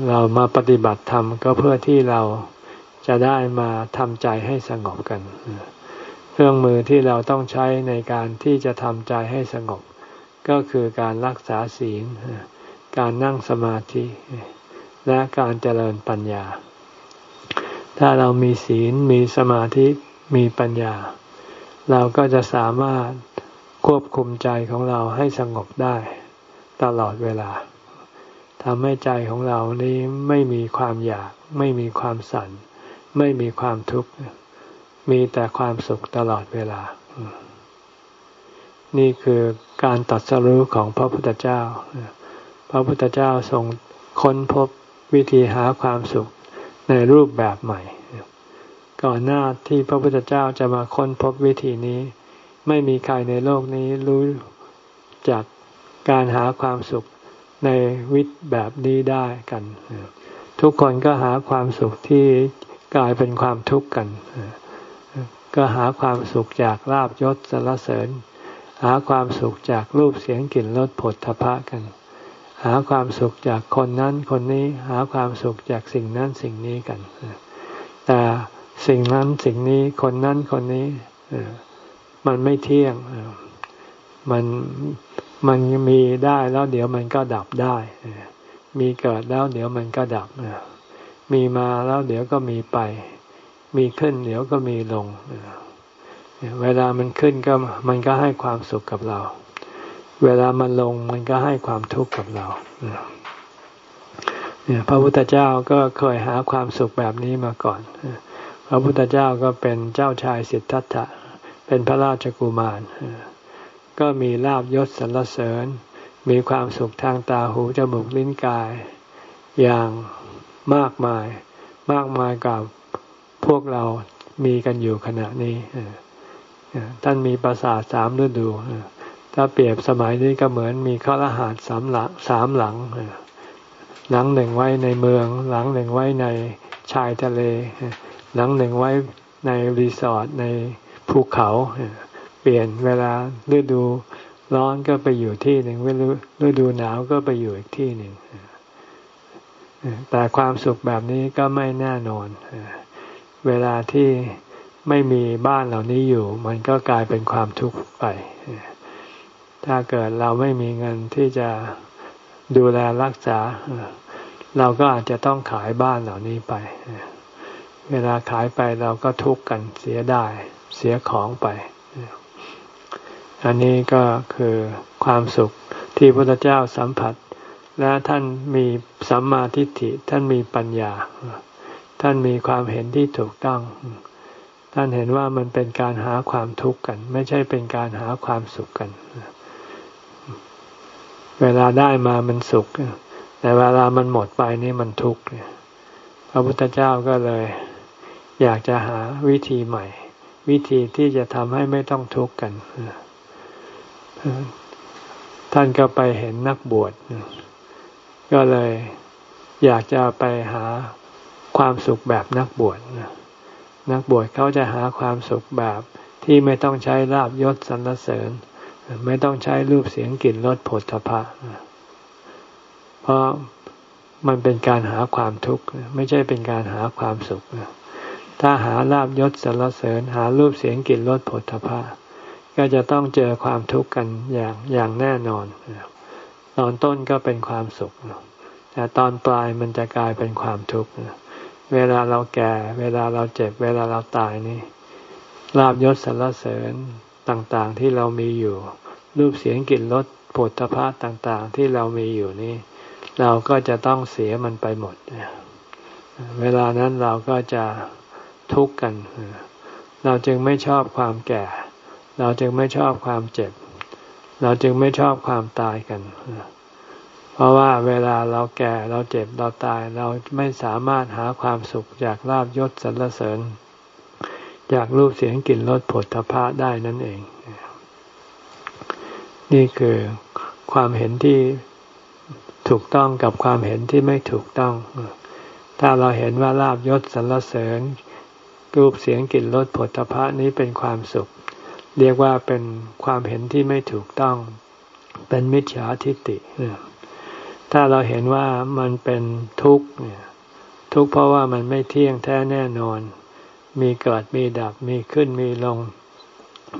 เรามาปฏิบัติธรรมก็เพื่อที่เราจะได้มาทำใจให้สงบกัน เครื่องมือที่เราต้องใช้ในการที่จะทำใจให้สงบ ก็คือการรักษาศีล การนั่งสมาธิ และการเจริญปัญญา ถ้าเรามีศีลมีสมาธิมีปัญญา เราก็จะสามารถควบคุมใจของเราให้สงบได้ตลอดเวลา ทำให้ใจของเรานี้ไม่มีความอยาก ไม่มีความสั่น ไม่มีความทุกข์ มีแต่ความสุขตลอดเวลา นี่คือการตัดสรู้ของพระพุทธเจ้า พระพุทธเจ้าทรงค้นพบวิธีหาความสุขในรูปแบบใหม่ ก่อนหน้าที่พระพุทธเจ้าจะมาค้นพบวิธีนี้ ไม่มีใครในโลกนี้รู้จากการหาความสุข ในวิถแบบนี้ได้กัน ทุกคนก็หาความสุขที่กลายเป็นความทุกข์กัน ก็หาความสุขจากลาบยศสรรเสริญ หาความสุขจากรูปเสียงกลิ่นรสผลทพะกัน หาความสุขจากคนนั้นคนนี้หาความสุขจากสิ่งนั้นสิ่งนี้กัน แต่สิ่งนั้นสิ่งนี้คนนั้นคนนี้มันไม่เที่ยงมัน มันมีได้แล้วเดี๋ยวมันก็ดับได้ มีเกิดแล้วเดี๋ยวมันก็ดับ มีมาแล้วเดี๋ยวก็มีไป มีขึ้นเดี๋ยวก็มีลง เวลามันขึ้นก็มันก็ให้ความสุขกับเรา เวลามันลงมันก็ให้ความทุกข์กับเราเนี่ยพระพุทธเจ้าก็เคยหาความสุขแบบนี้มาก่อน พระพุทธเจ้าก็เป็นเจ้าชายสิทธัตถะ เป็นพระราชกุมาร ก็มีลาบยศสรรเสริญ มีความสุขทางตาหูจมูกลิ้นกาย อย่างมากมาย มากมายกับพวกเรามีกันอยู่ขณะนี้ท่านมีประสาทสามฤดูถ้าเปรียบสมัยนี้ก็เหมือนมีข้อรหัสสามหลังสามหลังหลังหนึ่งไว้ในเมือง หลังหนึ่งไว้ในชายทะเล หลังหนึ่งไว้ในรีสอร์ทในภูเขา เปลี่ยนเวลาฤดูร้อนก็ไปอยู่ที่หนึ่งฤดูฤดูหนาวก็ไปอยู่อีกที่หนึ่งแต่ความสุขแบบนี้ก็ไม่แน่นอน เวลาที่ไม่มีบ้านเหล่านี้อยู่ มันก็กลายเป็นความทุกข์ไป ถ้าเกิดเราไม่มีเงินที่จะดูแลรักษา เราก็อาจจะต้องขายบ้านเหล่านี้ไป เวลาขายไปเราก็ทุกข์กันเสียได้เสียของไป อันนี้ก็คือความสุขที่พระพุทธเจ้าสัมผัส และท่านมีสัมมาทิฏฐิท่านมีปัญญา ท่านมีความเห็นที่ถูกต้อง ท่านเห็นว่ามันเป็นการหาความทุกข์กัน ไม่ใช่เป็นการหาความสุขกัน เวลาได้มามันสุข แต่เวลามันหมดไปนี่มันทุกข์พระพุทธเจ้าก็เลย อยากจะหาวิธีใหม่ วิธีที่จะทำให้ไม่ต้องทุกข์กัน ท่านก็ไปเห็นนักบวชก็เลยอยากจะไปหาความสุขแบบนักบวชนักบวชเขาจะหาความสุขแบบที่ไม่ต้องใช้ลาบยศสรรเสริญ ไม่ต้องใช้รูปเสียงกลิ่นรสผลทพะเพราะมันเป็นการหาความทุกข์ไม่ใช่เป็นการหาความสุขถ้าหาลาบยศสรรเสริญ หารูปเสียงกลิ่นรสผลทพะ ก็จะต้องเจอความทุกข์กันอย่างอย่างแน่นอน ตอนต้นก็เป็นความสุข แต่ตอนปลายมันจะกลายเป็นความทุกข์ เวลาเราแก่ เวลาเราเจ็บ เวลาเราตายนี่ลาบยศสรรเสริญต่างๆที่เรามีอยู่ รูปเสียงกลิ่นรสผลพระต่างๆ ที่เรามีอยู่นี่ เราก็จะต้องเสียมันไปหมด เวลานั้นเราก็จะทุกข์กัน เราจึงไม่ชอบความแก่ เราจึงไม่ชอบความเจ็บ เราจึงไม่ชอบความตายกัน เพราะว่าเวลาเราแก่เราเจ็บเราตายเราไม่สามารถหาความสุขจากลาบยศสรรเสริญ จากรูปเสียงกลิ่นรสผลทพะได้นั่นเอง นี่คือความเห็นที่ถูกต้องกับความเห็นที่ไม่ถูกต้อง ถ้าเราเห็นว่าลาบยศสรรเสริญรูปเสียงกลิ่นรสผลทพะนี้เป็นความสุข เรียกว่าเป็นความเห็นที่ไม่ถูกต้อง เป็นมิจฉาทิฏฐิถ้าเราเห็นว่ามันเป็นทุกข์ทุกข์เพราะว่ามันไม่เที่ยงแท้แน่นอน มีเกิดมีดับมีขึ้นมีลง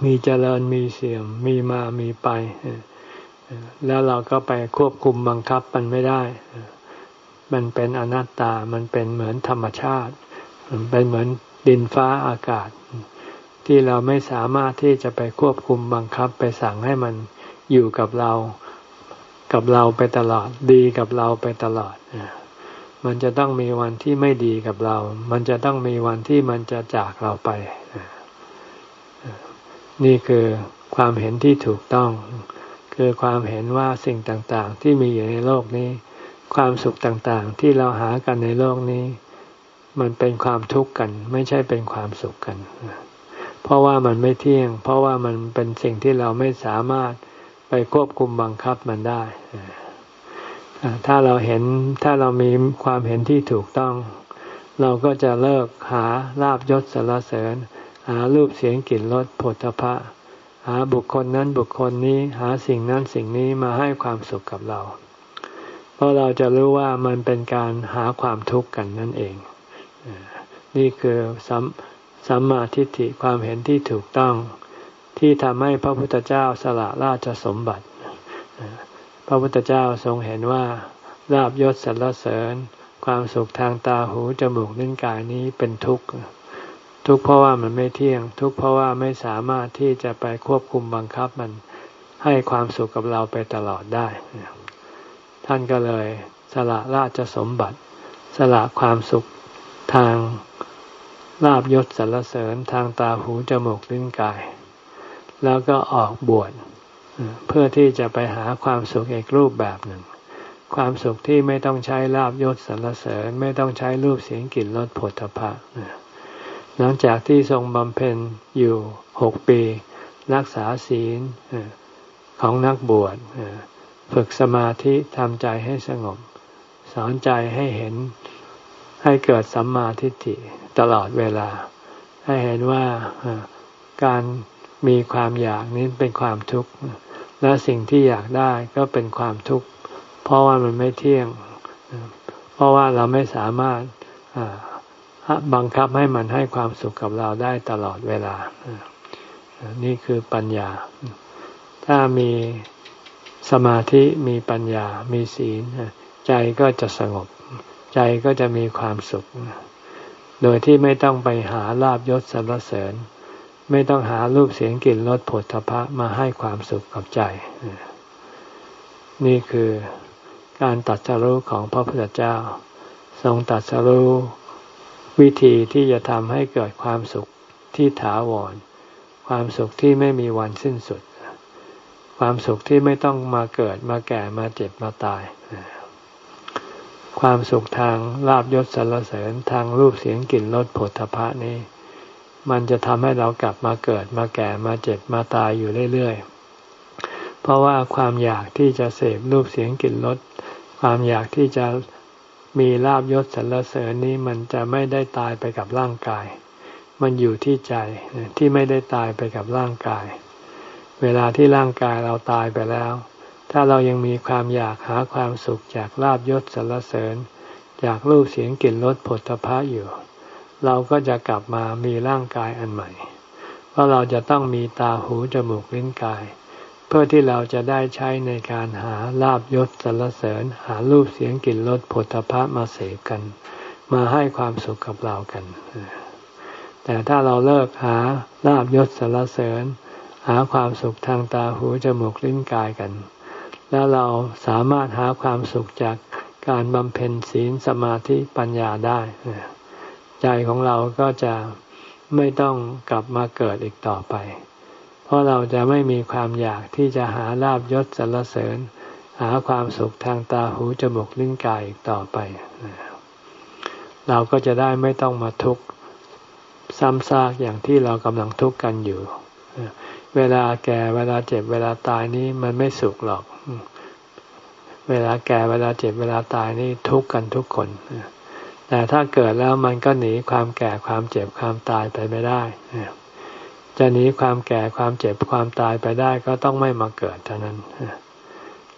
มีเจริญมีเสื่อมมีมามีไป แล้วเราก็ไปควบคุมบังคับมันไม่ได้ มันเป็นอนัตตา มันเป็นเหมือนธรรมชาติ มันเป็นเหมือนดินฟ้าอากาศ ที่เราไม่สามารถที่จะไปควบคุมบังคับไปสั่งให้มันอยู่กับเรา กับเราไปตลอด ดีกับเราไปตลอด มันจะต้องมีวันที่ไม่ดีกับเรา มันจะต้องมีวันที่มันจะจากเราไป นี่คือความเห็นที่ถูกต้อง คือความเห็นว่าสิ่งต่างๆ ที่มีอยู่ในโลกนี้ ความสุขต่างๆ ที่เราหากันในโลกนี้ มันเป็นความทุกข์กัน ไม่ใช่เป็นความสุขกัน เพราะว่ามันไม่เที่ยง เพราะว่ามันเป็นสิ่งที่เราไม่สามารถไปควบคุมบังคับมันได้ ถ้าเราเห็นถ้าเรามีความเห็นที่ถูกต้อง เราก็จะเลิกหาลาบยศสารเสริญ หารูปเสียงกลิ่นรสผลตภะหาบุคคลนั้นบุคคลนี้หาสิ่งนั้นสิ่งนี้มาให้ความสุขกับเรา เพราะเราจะรู้ว่ามันเป็นการหาความทุกข์กันนั่นเอง นี่คือ สัมมาทิฏฐิความเห็นที่ถูกต้อง ที่ทำให้พระพุทธเจ้าสละราชสมบัติ พระพุทธเจ้าทรงเห็นว่าลาบยศสรรเสริญ ความสุขทางตาหูจมูกลิ้นกายนี้เป็นทุกข์ทุกข์เพราะว่ามันไม่เที่ยง ทุกข์เพราะว่าไม่สามารถที่จะไปควบคุมบังคับมันให้ความสุขกับเราไปตลอดได้ ท่านก็เลยสละราชสมบัติ สละความสุขทาง ลาบยศสรรเสริญทางตาหูจมูกลิ้นกาย แล้วก็ออกบวชเพื่อที่จะไปหาความสุขอีกรูปแบบหนึ่ง ความสุขที่ไม่ต้องใช้ลาบยศสรรเสริญ ไม่ต้องใช้รูปเสียงกลิ่นรสผลพะหลังจากที่ทรงบำเพ็ญอยู่หกปี รักษาศีลของนักบวชฝึกสมาธิทำใจให้สงบ สอนใจให้เห็น ให้เกิดสัมมาทิฏฐิตลอดเวลา ให้เห็นว่าการมีความอยากนี้เป็นความทุกข์ และสิ่งที่อยากได้ก็เป็นความทุกข์ เพราะว่ามันไม่เที่ยง เพราะว่าเราไม่สามารถบังคับให้มันให้ความสุขกับเราได้ตลอดเวลา นี่คือปัญญา ถ้ามีสมาธิมีปัญญา มีศีล ใจก็จะสงบ ใจก็จะมีความสุข โดยที่ไม่ต้องไปหาลาบยศสรรเสริญ ไม่ต้องหารูปเสียงกลิ่นรสผลทพะมาให้ความสุขกับใจ นี่คือการตัดสรู้ของพระพุทธเจ้า ทรงตัดสรู้วิธีที่จะทำให้เกิดความสุขที่ถาวร ความสุขที่ไม่มีวันสิ้นสุด ความสุขที่ไม่ต้องมาเกิดมาแก่มาเจ็บมาตาย ความสุขทางลาบยศสรรเสริญทางรูปเสียงกลิ่นรสผลทพะนี้ มันจะทำให้เรากลับมาเกิดมาแก่มาเจ็บมาตายอยู่เรื่อยๆ เพราะว่าความอยากที่จะเสพรูปเสียงกลิ่นรสความอยากที่จะมีลาบยศสรรเสริญนี้มันจะไม่ได้ตายไปกับร่างกาย มันอยู่ที่ใจที่ไม่ได้ตายไปกับร่างกาย เวลาที่ร่างกายเราตายไปแล้ว ถ้าเรายังมีความอยากหาความสุขจากลาบยศสรรเสริญ จากรูปเสียงกลิ่นรสผลตภะอยู่ เราก็จะกลับมามีร่างกายอันใหม่ เพราะเราจะต้องมีตาหูจมูกลิ้นกาย เพื่อที่เราจะได้ใช้ในการหาลาบยศสรรเสริญ หารูปเสียงกลิ่นรสผลพภะมาเสกกัน มาให้ความสุขกับเรากัน แต่ถ้าเราเลิกหาลาบยศสรรเสริญ หาความสุขทางตาหูจมูกลิ้นกายกัน แล้วเราสามารถหาความสุขจากการบำเพ็ญศีลสมาธิปัญญาได้ ใจของเราก็จะไม่ต้องกลับมาเกิดอีกต่อไป เพราะเราจะไม่มีความอยากที่จะหาลาบยศสรรเสริญ หาความสุขทางตาหูจมูกลิ้นกายอีกต่อไป เราก็จะได้ไม่ต้องมาทุกข์ซ้ำซากอย่างที่เรากำลังทุกข์กันอยู่ เวลาแก่เวลาเจ็บเวลาตายนี้มันไม่สุขหรอก เวลาแก่เวลาเจ็บเวลาตายนี่ทุกข์กันทุกคน แต่ถ้าเกิดแล้วมันก็หนีความแก่ความเจ็บความตายไปไม่ได้ จะหนีความแก่ความเจ็บความตายไปได้ก็ต้องไม่มาเกิดเท่านั้น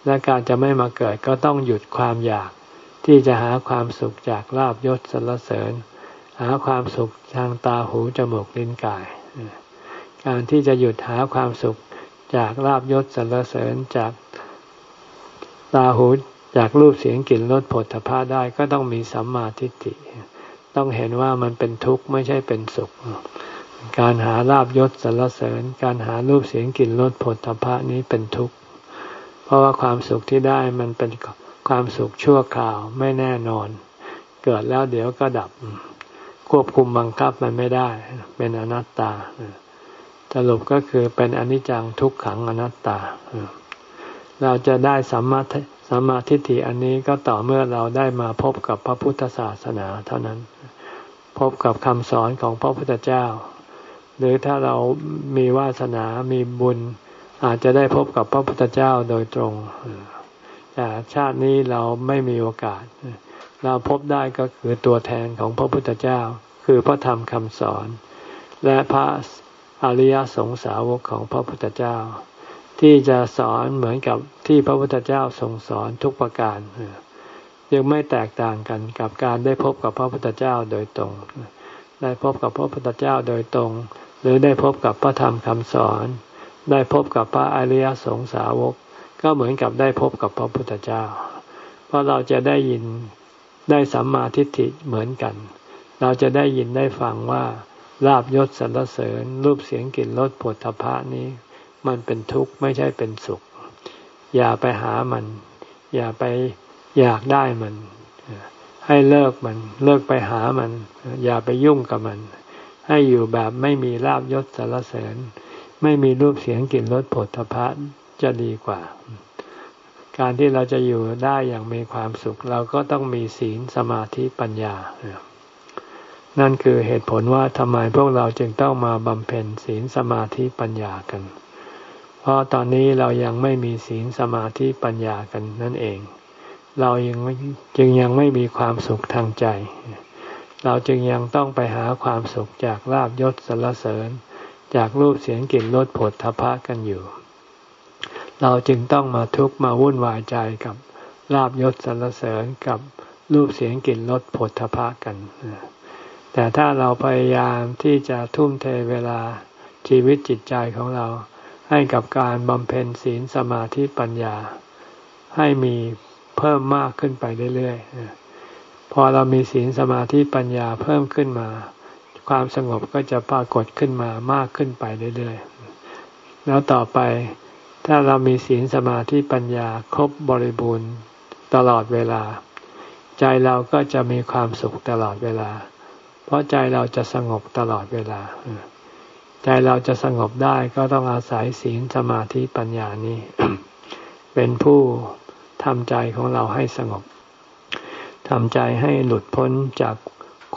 และการจะไม่มาเกิดก็ต้องหยุดความอยากที่จะหาความสุขจากลาบยศสรรเสริญ หาความสุขทางตาหูจมูกลิ้นกาย การที่จะหยุดหาความสุขจากลาบยศสรรเสริญจากตาหูจากรูปเสียงกลิ่นรสผลถภาได้ก็ต้องมีสัมมาทิฏฐิต้องเห็นว่ามันเป็นทุกข์ไม่ใช่เป็นสุข การหาลาบยศสรรเสริญ การหารูปเสียงกลิ่นรสผลถภานี้เป็นทุกข์เพราะว่าความสุขที่ได้มันเป็นความสุขชั่วคราวไม่แน่นอน เกิดแล้วเดี๋ยวก็ดับ ควบคุมบังคับมันไม่ได้ เป็นอนัตตา สรุปก็คือเป็นอนิจจังทุกขังอนัตตา เราจะได้สัมมาสัมมาทิฏฐิอันนี้ก็ต่อเมื่อเราได้มาพบกับพระพุทธศาสนาเท่านั้น พบกับคำสอนของพระพุทธเจ้า หรือถ้าเรามีวาสนา มีบุญ อาจจะได้พบกับพระพุทธเจ้าโดยตรง แต่ชาตินี้เราไม่มีโอกาส เราพบได้ก็คือตัวแทนของพระพุทธเจ้า คือพระธรรมคำสอน และพระ อริยสงสาวกของพระพุทธเจ้า ที่จะสอนเหมือนกับที่พระพุทธเจ้าทรงสอนทุกประการยังไม่แตกต่างกันกับการได้พบกับพระพุทธเจ้าโดยตรง ได้พบกับพระพุทธเจ้าโดยตรง หรือได้พบกับพระธรรมคำสอน ได้พบกับพระอริยสงสาวก ก็เหมือนกับได้พบกับพระพุทธเจ้า เพราะเราจะได้ยินได้สัมมาทิฏฐิเหมือนกัน เราจะได้ยินได้ฟังว่า ลาบยศสรรเสริญ รูปเสียงกลิ่นรสผลทพะนี้ มันเป็นทุกข์ไม่ใช่เป็นสุข อย่าไปหามัน อย่าไปอยากได้มัน ให้เลิกมัน เลิกไปหามัน อย่าไปยุ่งกับมัน ให้อยู่แบบไม่มีลาบยศสารเสริญ ไม่มีรูปเสียงกลิ่นรสผลพะจะดีกว่า การที่เราจะอยู่ได้อย่างมีความสุข เราก็ต้องมีศีลสมาธิปัญญา นั่นคือเหตุผลว่าทำไมพวกเราจึงต้องมาบำเพ็ญศีลสมาธิปัญญากัน เพราะตอนนี้เรายังไม่มีศีลสมาธิปัญญากันนั่นเอง เรายังจึงยังไม่มีความสุขทางใจ เราจึงยังต้องไปหาความสุขจากลาบยศสรรเสริญ จากรูปเสียงกลิ่นรสผลทพะกันอยู่ เราจึงต้องมาทุกข์มาวุ่นวายใจกับลาบยศสรรเสริญกับรูปเสียงกลิ่นรสผลทพะกัน แต่ถ้าเราพยายามที่จะทุ่มเทเวลาชีวิตจิตใจของเรา ให้กับการบำเพ็ญศีลสมาธิปัญญา ให้มีเพิ่มมากขึ้นไปเรื่อยๆ พอเรามีศีลสมาธิปัญญาเพิ่มขึ้นมา ความสงบก็จะปรากฏขึ้นมามากขึ้นไปเรื่อยๆ แล้วต่อไปถ้าเรามีศีลสมาธิปัญญาครบบริบูรณ์ตลอดเวลา ใจเราก็จะมีความสุขตลอดเวลา ราะใจเราจะสงบตลอดเวลา ใจเราจะสงบได้ก็ต้องอาศัยศีลสมาธิปัญญานี้ เป็นผู้ทำใจของเราให้สงบทำใจให้หลุดพ้นจาก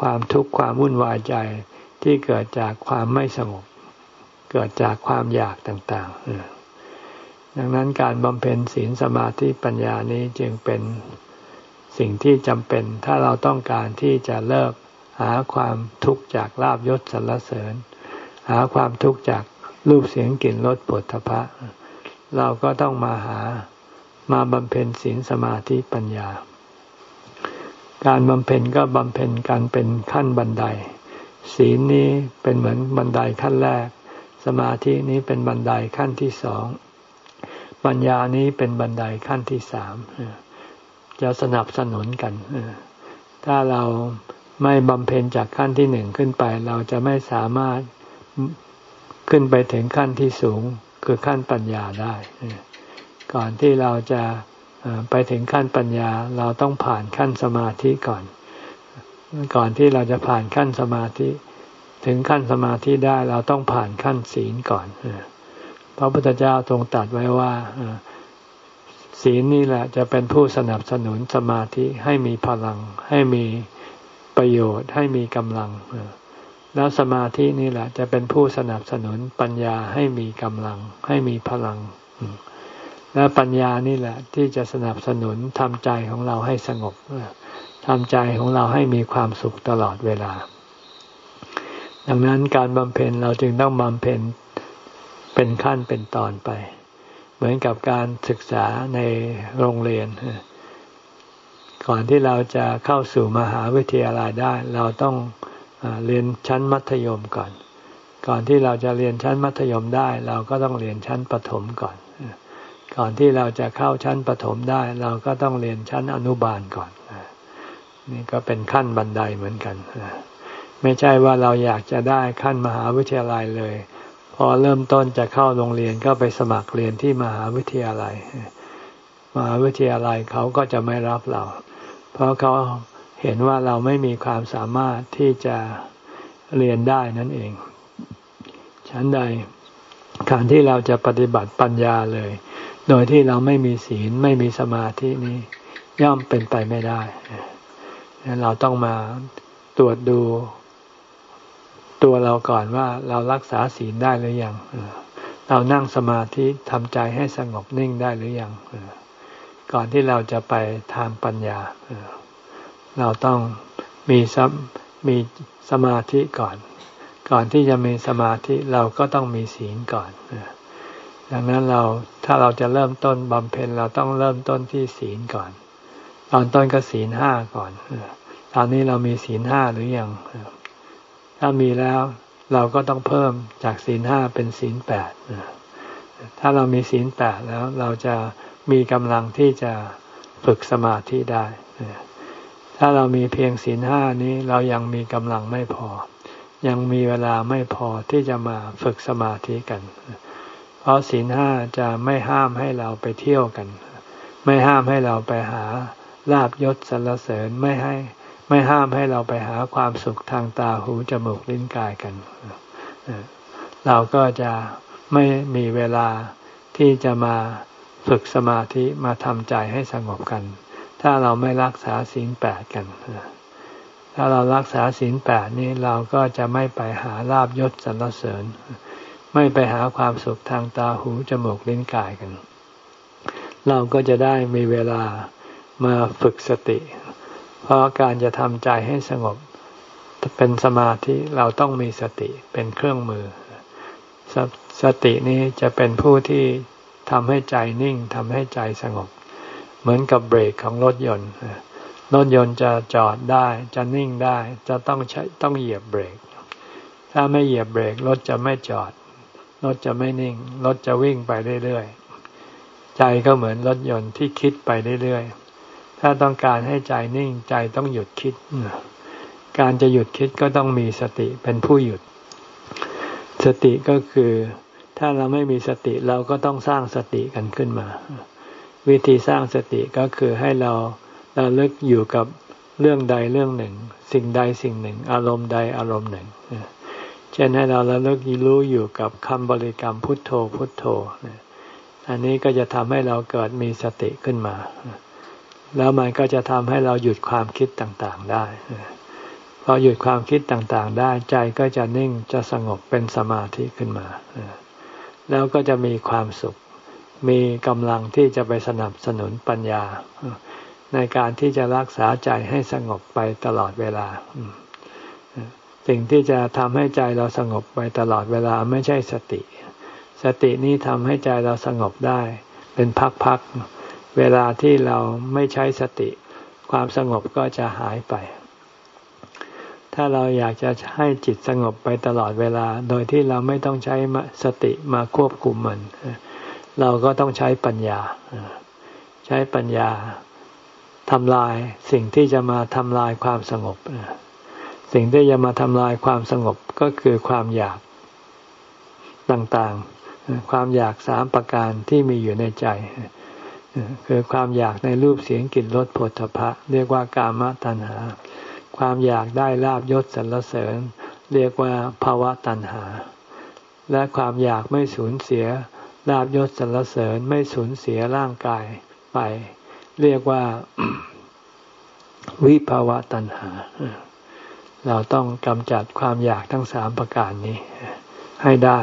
ความทุกข์ความวุ่นวายใจที่เกิดจากความไม่สงบ เกิดจากความอยากต่างๆ ดังนั้นการบำเพ็ญศีลสมาธิปัญญานี้จึงเป็นสิ่งที่จำเป็น ถ้าเราต้องการที่จะเลิก หาความทุกข์จากลาบยศสรรเสริญ หาความทุกข์จากรูปเสียงกลิ่นรสผลทพะเราก็ต้องมาหามาบำเพ็ญศีลสมาธิปัญญา การบำเพ็ญก็บำเพ็ญกันเป็นขั้นบันได ศีลนี้เป็นเหมือนบันไดขั้นแรก สมาธินี้เป็นบันไดขั้นที่สอง ปัญญานี้เป็นบันไดขั้นที่สามจะสนับสนุนกัน ถ้าเรา ไม่บำเพ็ญจากขั้นที่หนึ่งขึ้นไป เราจะไม่สามารถขึ้นไปถึงขั้นที่สูงคือขั้นปัญญาได้ ก่อนที่เราจะไปถึงขั้นปัญญาเราต้องผ่านขั้นสมาธิก่อน ก่อนที่เราจะผ่านขั้นสมาธิ ถึงขั้นสมาธิได้เราต้องผ่านขั้นศีลก่อนพระพุทธเจ้าทรงตรัสไว้ว่าศีลนี่แหละจะเป็นผู้สนับสนุนสมาธิให้มีพลังให้มี ประโยชน์ให้มีกำลัง แล้วสมาธินี่แหละ จะเป็นผู้สนับสนุนปัญญาให้มีกำลัง ให้มีพลัง และปัญญานี่แหละ ที่จะสนับสนุนทำใจของเราให้สงบทำใจของเราให้มีความสุขตลอดเวลา ดังนั้นการบำเพ็ญเราจึงต้องบำเพ็ญเป็นขั้นเป็นตอนไป เหมือนกับการศึกษาในโรงเรียน ก่อนที่เราจะเข้าสู่มหาวิทยาลัยได้ เราต้องเรียนชั้นมัธยมก่อน ก่อนที่เราจะเรียนชั้นมัธยมได้ เราก็ต้องเรียนชั้นประถมก่อน ก่อนที่เราจะเข้าชั้นประถมได้ เราก็ต้องเรียนชั้นอนุบาลก่อนนี่ก็เป็นขั้นบันไดเหมือนกันไม่ใช่ว่าเราอยากจะได้ขั้นมหาวิทยาลัยเลย พอเริ่มต้นจะเข้าโรงเรียนก็ไปสมัครเรียนที่มหาวิทยาลัยมหาวิทยาลัยเขาก็จะไม่รับเรา เพราะเขาเห็นว่าเราไม่มีความสามารถที่จะเรียนได้นั่นเอง ฉันใดการที่เราจะปฏิบัติปัญญาเลย โดยที่เราไม่มีศีลไม่มีสมาธินี้ ย่อมเป็นไปไม่ได้เราต้องมาตรวจดูตัวเราก่อนว่าเรารักษาศีลได้หรือยัง เรานั่งสมาธิทำใจให้สงบนิ่งได้หรือยัง ก่อนที่เราจะไปทางปัญญา เราต้องมีมีสมาธิก่อน ก่อนที่จะมีสมาธิเราก็ต้องมีศีลก่อนดังนั้นเราถ้าเราจะเริ่มต้นบำเพ็ญเราต้องเริ่มต้นที่ศีลก่อน ตอนต้นก็ศีลห้าก่อนตอนนี้เรามีศีลห้าหรือยังถ้ามีแล้วเราก็ต้องเพิ่มจากศีลห้าเป็นศีลแปดถ้าเรามีศีลแปดแล้วเราจะ มีกำลังที่จะฝึกสมาธิได้ ถ้าเรามีเพียงศีลห้านี้เรายังมีกำลังไม่พอ ยังมีเวลาไม่พอที่จะมาฝึกสมาธิกัน เพราะศีลห้าจะไม่ห้ามให้เราไปเที่ยวกัน ไม่ห้ามให้เราไปหาลาบยศสรรเสริญไม่ให้ไม่ห้ามให้เราไปหาความสุขทางตาหูจมูกลิ้นกายกัน เราก็จะไม่มีเวลาที่จะมา ฝึกสมาธิมาทำใจให้สงบกัน ถ้าเราไม่รักษาศีลแปดกัน ถ้าเรารักษาศีลแปดนี้เราก็จะไม่ไปหาลาบยศสรรเสริญ ไม่ไปหาความสุขทางตาหูจมูกลิ้นกายกัน เราก็จะได้มีเวลามาฝึกสติ เพราะการจะทำใจให้สงบเป็นสมาธิเราต้องมีสติเป็นเครื่องมือสสตินี้จะเป็นผู้ที่ ทำให้ใจนิ่งทำให้ใจสงบ เหมือนกับเบรกของรถยนต์รถยนต์จะจอดได้จะนิ่งได้ จะต้องใช้ต้องเหยียบเบรก ถ้าไม่เหยียบเบรกรถจะไม่จอด รถจะไม่นิ่ง รถจะวิ่งไปเรื่อยๆ ใจก็เหมือนรถยนต์ที่คิดไปเรื่อยๆ ถ้าต้องการให้ใจนิ่งใจต้องหยุดคิด การจะหยุดคิดก็ต้องมีสติเป็นผู้หยุด สติก็คือ ถ้าเราไม่มีสติเราก็ต้องสร้างสติกันขึ้นมา วิธีสร้างสติก็คือให้เราเราเลิกอยู่กับเรื่องใดเรื่องหนึ่ง สิ่งใดสิ่งหนึ่ง อารมณ์ใดอารมณ์หนึ่งเช่นให้เราระลึกรู้อยู่กับคำบริกรรมพุทโธพุทโธ อันนี้ก็จะทำให้เราเกิดมีสติขึ้นมา แล้วมันก็จะทำให้เราหยุดความคิดต่างๆได้พอหยุดความคิดต่างๆ ได้ใจก็จะนิ่งจะสงบเป็นสมาธิขึ้นมา แล้วก็จะมีความสุข มีกำลังที่จะไปสนับสนุนปัญญา ในการที่จะรักษาใจให้สงบไปตลอดเวลา สิ่งที่จะทำให้ใจเราสงบไปตลอดเวลาไม่ใช่สติ สตินี้ทำให้ใจเราสงบได้ เป็นพักๆ เวลาที่เราไม่ใช้สติ ความสงบก็จะหายไป ถ้าเราอยากจะให้จิตสงบไปตลอดเวลา โดยที่เราไม่ต้องใช้สติมาควบคุมมัน เราก็ต้องใช้ปัญญา ใช้ปัญญาทำลายสิ่งที่จะมาทำลายความสงบ สิ่งที่จะมาทำลายความสงบก็คือความอยากต่างๆ ความอยากสามประการที่มีอยู่ในใจ คือความอยากในรูปเสียงกลิ่นรสผลทพะเรียกว่ากามตัณหา ความอยากได้ลาบยศสรรเสริญ เรียกว่าภาวะตัณหา และความอยากไม่สูญเสียลาบยศสรรเสริญไม่สูญเสียร่างกายไป เรียกว่าวิภาวะตัณหา เราต้องกำจัดความอยากทั้งสามประการนี้ ให้ได้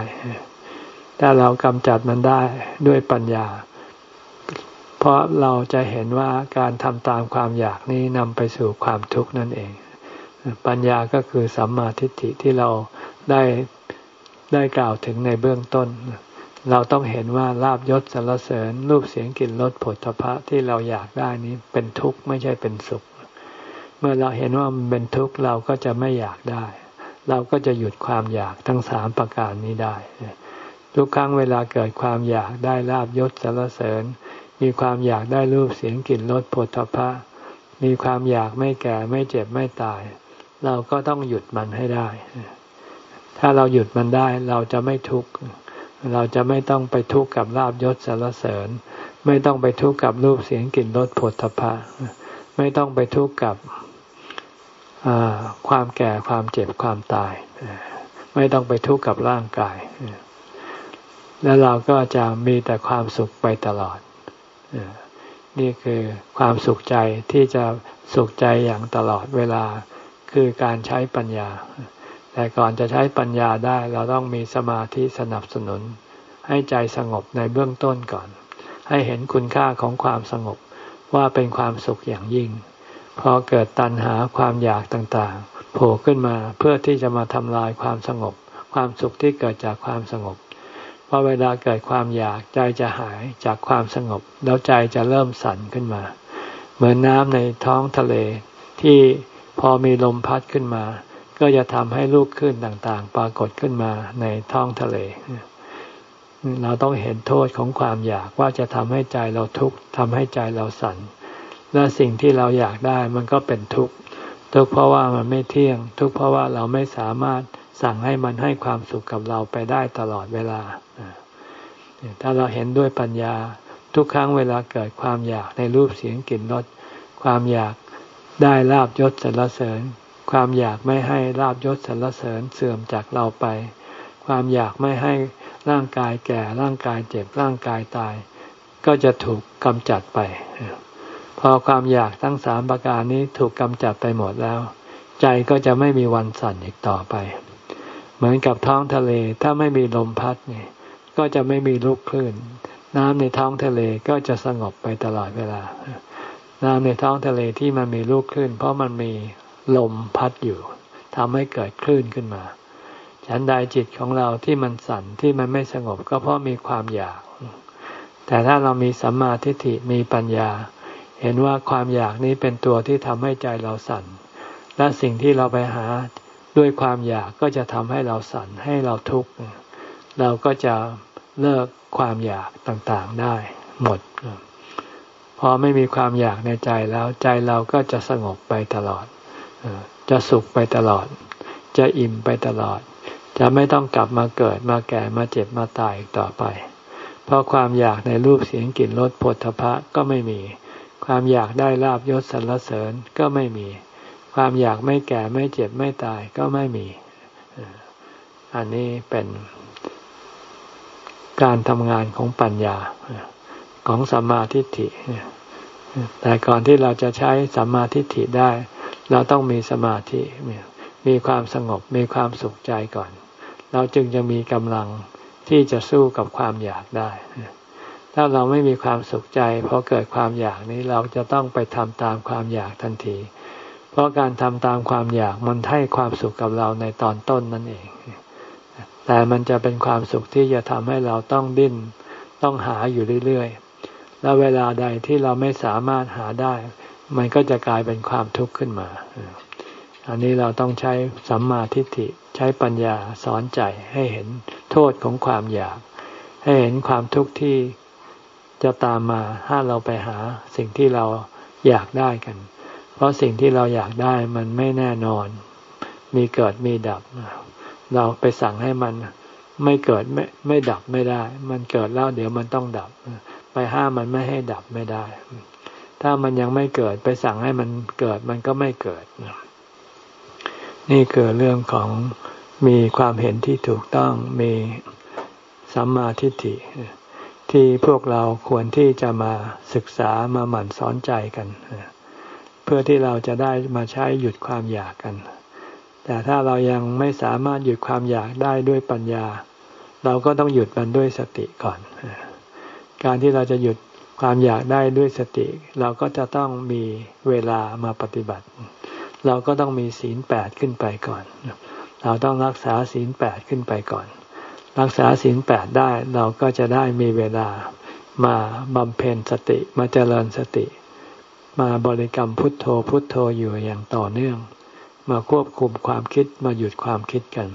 ถ้าเรากำจัดมันได้ด้วยปัญญา เพราะเราจะเห็นว่าการทำตามความอยากนี้นำไปสู่ความทุกข์นั่นเอง ปัญญาก็คือสัมมาทิฏฐิที่เราได้ได้กล่าวถึงในเบื้องต้น เราต้องเห็นว่าลาบยศสรรเสริญรูปเสียงกลิ่นรสผลพระที่เราอยากได้นี้เป็นทุกข์ไม่ใช่เป็นสุข เมื่อเราเห็นว่ามันเป็นทุกข์เราก็จะไม่อยากได้ เราก็จะหยุดความอยากทั้งสามประการนี้ได้ ทุกครั้งเวลาเกิดความอยากได้ลาบยศสรรเสริญ มีความอยากได้รูปเสียงกลิ่นรสผลทพะมีความอยากไม่แก่ไม่เจ็บไม่ตาย เราก็ต้องหยุดมันให้ได้ ถ้าเราหยุดมันได้เราจะไม่ทุกข์ เราจะไม่ต้องไปทุกข์กับลาบยศสารเสริญ ไม่ต้องไปทุกข์กับรูปเสียงกลิ่นรสผลทพะไม่ต้องไปทุกข์กับความแก่ความเจ็บความตาย ไม่ต้องไปทุกข์กับร่างกาย แล้วเราก็จะมีแต่ความสุขไปตลอด นี่คือความสุขใจที่จะสุขใจอย่างตลอดเวลา คือการใช้ปัญญา แต่ก่อนจะใช้ปัญญาได้เราต้องมีสมาธิสนับสนุน ให้ใจสงบในเบื้องต้นก่อน ให้เห็นคุณค่าของความสงบว่าเป็นความสุขอย่างยิ่ง พอเกิดตัณหาความอยากต่างๆ โผล่ขึ้นมาเพื่อที่จะมาทำลายความสงบ ความสุขที่เกิดจากความสงบพอเวลาเกิดความอยากใจจะหายจากความสงบ แล้วใจจะเริ่มสั่นขึ้นมา เหมือนน้ำในท้องทะเลที่ พอมีลมพัดขึ้นมา ก็จะทำให้ลูกขึ้นต่างๆ ปรากฏขึ้นมาในท้องทะเล เราต้องเห็นโทษของความอยากว่าจะทำให้ใจเราทุกข์ทำให้ใจเราสั่น และสิ่งที่เราอยากได้มันก็เป็นทุกข์ ทุกข์เพราะว่ามันไม่เที่ยง ทุกข์เพราะว่าเราไม่สามารถสั่งให้มันให้ความสุขกับเราไปได้ตลอดเวลา ถ้าเราเห็นด้วยปัญญาทุกครั้งเวลาเกิดความอยากในรูปเสียงกลิ่นรสความอยาก ได้ลาบยศสรรเสริญ ความอยากไม่ให้ลาบยศสรรเสริญเสื่อมจากเราไป ความอยากไม่ให้ร่างกายแก่ร่างกายเจ็บร่างกายตาย ก็จะถูกกำจัดไป พอความอยากทั้งสามประการนี้ถูกกำจัดไปหมดแล้ว ใจก็จะไม่มีวันสั่นอีกต่อไป เหมือนกับท้องทะเลถ้าไม่มีลมพัดนี่ก็จะไม่มีลูกคลื่น น้ำในท้องทะเลก็จะสงบไปตลอดเวลา น้ำในท้องทะเลที่มันมีลูกคลื่นเพราะมันมีลมพัดอยู่ทำให้เกิดคลื่นขึ้นมาฉันใดจิตของเราที่มันสั่นที่มันไม่สงบก็เพราะมีความอยาก แต่ถ้าเรามีสัมมาทิฏฐิมีปัญญา เห็นว่าความอยากนี้เป็นตัวที่ทำให้ใจเราสั่น และสิ่งที่เราไปหาด้วยความอยากก็จะทำให้เราสั่นให้เราทุกข์ เราก็จะเลิกความอยากต่างๆได้หมด พอไม่มีความอยากในใจแล้วใจเราก็จะสงบไปตลอด จะสุขไปตลอด จะอิ่มไปตลอด จะไม่ต้องกลับมาเกิดมาแก่มาเจ็บมาตายต่อไป เพราะความอยากในรูปเสียงกลิ่นรสผลทพะก็ไม่มี ความอยากได้ลาบยศสรรเสริญก็ไม่มี ความอยากไม่แก่ไม่เจ็บไม่ตายก็ไม่มี อันนี้เป็นการทำงานของปัญญา ของสัมมาทิฏฐิแต่ก่อนที่เราจะใช้สัมมาทิฏฐิได้ เราต้องมีสมาธิมีความสงบมีความสุขใจก่อน เราจึงจะมีกำลังที่จะสู้กับความอยากได้ ถ้าเราไม่มีความสุขใจพอเกิดความอยากนี้เราจะต้องไปทำตามความอยากทันที เพราะการทำตามความอยากมันให้ความสุขกับเราในตอนต้นนั่นเอง แต่มันจะเป็นความสุขที่จะทำให้เราต้องดิ้น ต้องหาอยู่เรื่อยๆ แล้วเวลาใดที่เราไม่สามารถหาได้ มันก็จะกลายเป็นความทุกข์ขึ้นมา อันนี้เราต้องใช้สัมมาทิฏฐิใช้ปัญญาสอนใจให้เห็นโทษของความอยาก ให้เห็นความทุกข์ที่จะตามมาถ้าเราไปหาสิ่งที่เราอยากได้กัน เพราะสิ่งที่เราอยากได้มันไม่แน่นอน มีเกิดมีดับ เราไปสั่งให้มันไม่เกิดไม่ไม่ดับไม่ได้ มันเกิดแล้วเดี๋ยวมันต้องดับ ไปห้ามมันไม่ให้ดับไม่ได้ ถ้ามันยังไม่เกิดไปสั่งให้มันเกิดมันก็ไม่เกิด นี่คือเรื่องของมีความเห็นที่ถูกต้องมีสัมมาทิฏฐิที่พวกเราควรที่จะมาศึกษามาหมั่นสอนใจกัน เพื่อที่เราจะได้มาใช้หยุดความอยากกัน แต่ถ้าเรายังไม่สามารถหยุดความอยากได้ด้วยปัญญา เราก็ต้องหยุดมันด้วยสติก่อน การที่เราจะหยุดความอยากได้ด้วยสติ เราก็จะต้องมีเวลามาปฏิบัติ เราก็ต้องมีศีลแปดขึ้นไปก่อน เราต้องรักษาศีลแปดขึ้นไปก่อน รักษาศีลแปดได้เราก็จะได้มีเวลามาบำเพ็ญสติมาเจริญสติ มาบริกรรมพุทโธพุทโธอยู่อย่างต่อเนื่อง มาควบคุมความคิดมาหยุดความคิดกัน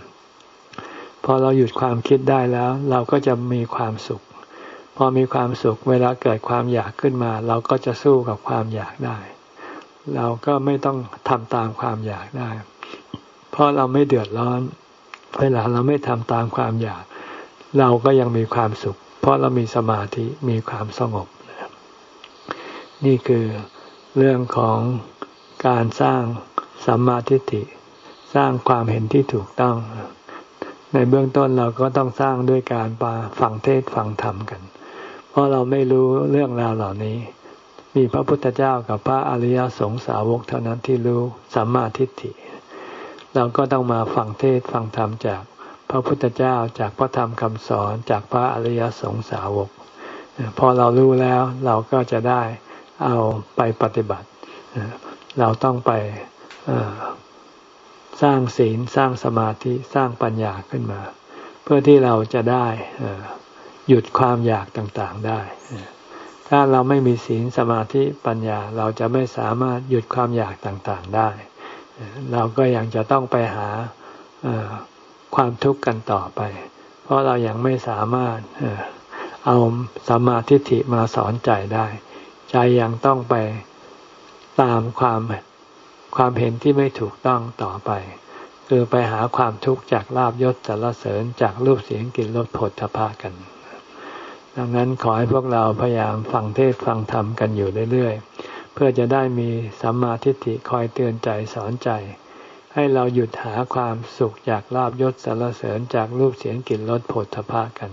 พอเราหยุดความคิดได้แล้ว เราก็จะมีความสุข พอมีความสุขเวลาเกิดความอยากขึ้นมา เราก็จะสู้กับความอยากได้ เราก็ไม่ต้องทำตามความอยากได้ เพราะเราไม่เดือดร้อน เวลาเราไม่ทำตามความอยาก เราก็ยังมีความสุข เพราะเรามีสมาธิมีความสงบ นี่คือเรื่องของการสร้างสัมมาทิฏฐิสร้างความเห็นที่ถูกต้อง ในเบื้องต้นเราก็ต้องสร้างด้วยการปาฟังเทศฟังธรรมกัน ราะเราไม่รู้เรื่องราวเหล่านี้ มีพระพุทธเจ้ากับพระอริยสงสาวกเท่านั้นที่รู้สัมมาทิฏฐิ เราก็ต้องมาฟังเทศฟังธรรมจากพระพุทธเจ้าจากพระธรรมคำสอนจากพระอริยสงสาวก พอเรารู้แล้วเราก็จะได้เอาไปปฏิบัติ เราต้องไปสร้างศีลสร้างสมาธิสร้างปัญญาขึ้นมา เพื่อที่เราจะได้ หยุดความอยากต่างๆได้ ถ้าเราไม่มีศีลสมาธิปัญญาเราจะไม่สามารถหยุดความอยากต่างๆได้ เราก็ยังจะต้องไปหาความทุกข์กันต่อไป เพราะเรายังไม่สามารถเอาสมาธิิมาสอนใจได้ ใจยังต้องไปตามความความเห็นที่ไม่ถูกต้องต่อไป คือไปหาความทุกข์จากลาบยศสารเสริญจากรูปเสียงกลิ่นรสผลทพะกัน ดังนั้นขอให้พวกเราพยายามฟังเทศฟังธรรมกันอยู่เรื่อยๆ เพื่อจะได้มีสัมมาทิฏฐิคอยเตือนใจสอนใจ ให้เราหยุดหาความสุขจากลาบยศสารเสริญจากรูปเสียงกลิ่นรสผลทพะกัน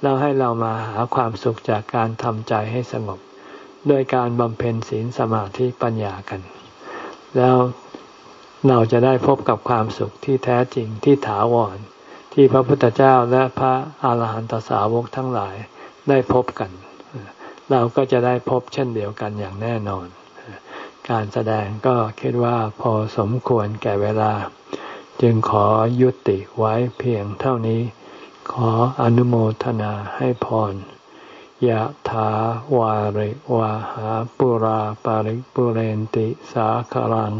แล้วให้เรามาหาความสุขจากการทำใจให้สงบด้วยการบำเพ็ญศีลสมาธิปัญญากัน แล้วเราจะได้พบกับความสุขที่แท้จริงที่ถาวร ที่พระพุทธเจ้าและพระอาหารหันตสาวกทั้งหลาย ได้พบกัน เราก็จะได้พบเช่นเดียวกันอย่างแน่นอน การแสดงก็คิดว่าพอสมควรแก่เวลา จึงขอยุติไว้เพียงเท่านี้ ขออนุโมทนาให้พรยะถาวาริวาหาปุราปาริปุเรนติสาคลัง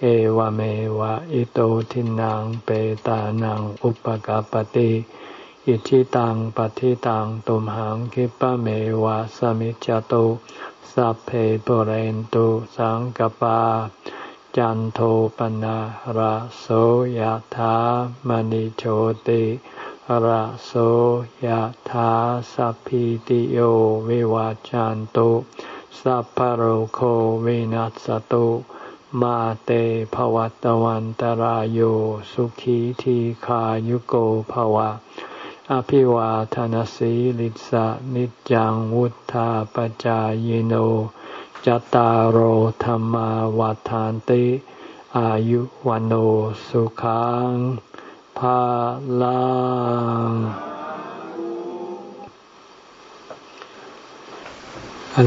เอวเมวะอิโตทินังเปตานังอุปกาปติ อิชิตังปฏิตังตุมหังคิปะเมวะสมิจจตุสัพเพปุเรนตุสังกปา จันโทปนะระโสยะถามณิโชติระโสยถาสัพพิติโยวิวาจันตุสัพพโรโควินัสตุมาเตภวัตวันตารโยสุขีทีขายุโกภวะ อภิวาทานสีลิสะนิจังวุธาปจายโนจตารโหธรรมาวาทานติ อายุวันโอสุขังภาลัง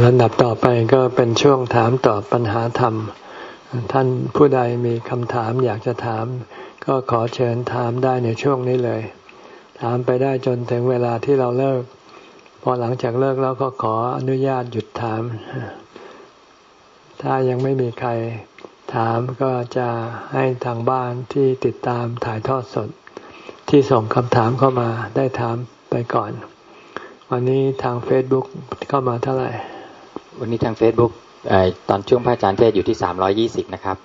ลำดับต่อไปก็เป็นช่วงถามตอบปัญหาธรรม ท่านผู้ใดมีคำถามอยากจะถาม ก็ขอเชิญถามได้ในช่วงนี้เลย ถามไปได้จนถึงเวลาที่เราเลิก พอหลังจากเลิกแล้วก็ขออนุญาตหยุดถาม ถ้ายังไม่มีใครถามก็จะให้ทางบ้านที่ติดตามถ่ายทอดสด ที่ส่งคำถามเข้ามาได้ถามไปก่อน วันนี้ทาง Facebook เข้ามาเท่าไหร่ วันนี้ทาง Facebook ตอนช่วงพระอาจารย์เทศอยู่ที่สามร้อยี่สิบนะครับ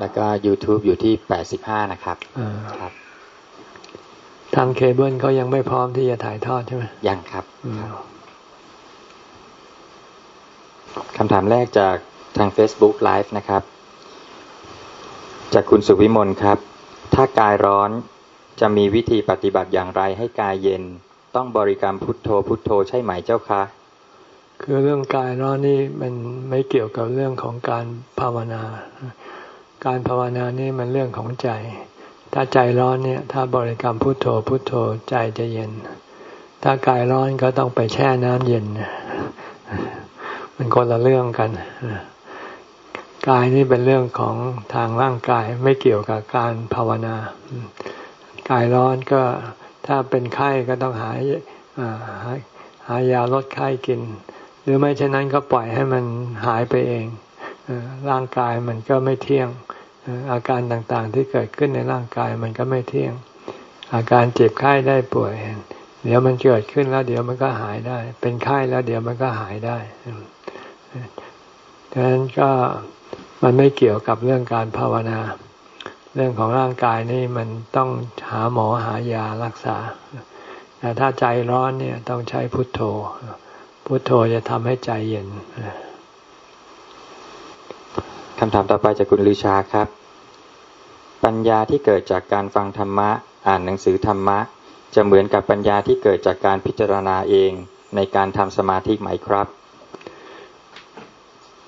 แล้วก็ YouTube อยู่ที่แปดสิบห้านะครับครับ ทางเคเบิลเขายังไม่พร้อมที่จะถ่ายทอดใช่ไหมยังครับคำถามแรกจากทาง Facebook Live นะครับ จากคุณสุวิมลครับ ถ้ากายร้อนจะมีวิธีปฏิบัติอย่างไรให้กายเย็น ต้องบริกรรมพุทโธพุทโธใช่ไหมเจ้าคะ คือเรื่องกายร้อนนี่มันไม่เกี่ยวกับเรื่องของการภาวนา การภาวนานี่มันเรื่องของใจ ถ้าใจร้อนเนี่ยถ้าบริกรรมพุทโธพุทโธใจจะเย็น ถ้ากายร้อนก็ต้องไปแช่น้ำเย็น มันคนละเรื่องกันกายนี่เป็นเรื่องของทางร่างกายไม่เกี่ยวกับการภาวนา กายร้อนก็ถ้าเป็นไข้ก็ต้องหาหายาลดไข้กิน หรือไม่เช่นนั้นก็ปล่อยให้มันหายไปเองร่างกายมันก็ไม่เที่ยง อาการต่างๆที่เกิดขึ้นในร่างกายมันก็ไม่เที่ยง อาการเจ็บไข้ได้ป่วย เดี๋ยวมันเกิดขึ้นแล้ว เดี๋ยวมันก็หายได้ เป็นไข้แล้ว เดี๋ยวมันก็หายได้ดังนั้นก็มันไม่เกี่ยวกับเรื่องการภาวนา เรื่องของร่างกายนี่มันต้องหาหมอหายารักษา แต่ถ้าใจร้อนเนี่ยต้องใช้พุทโธ พุทโธจะทำให้ใจเย็น คำถามต่อไปจากคุณลือชาครับ ปัญญาที่เกิดจากการฟังธรรมะ อ่านหนังสือธรรมะ จะเหมือนกับปัญญาที่เกิดจากการพิจารณาเองในการทำสมาธิไหมครับ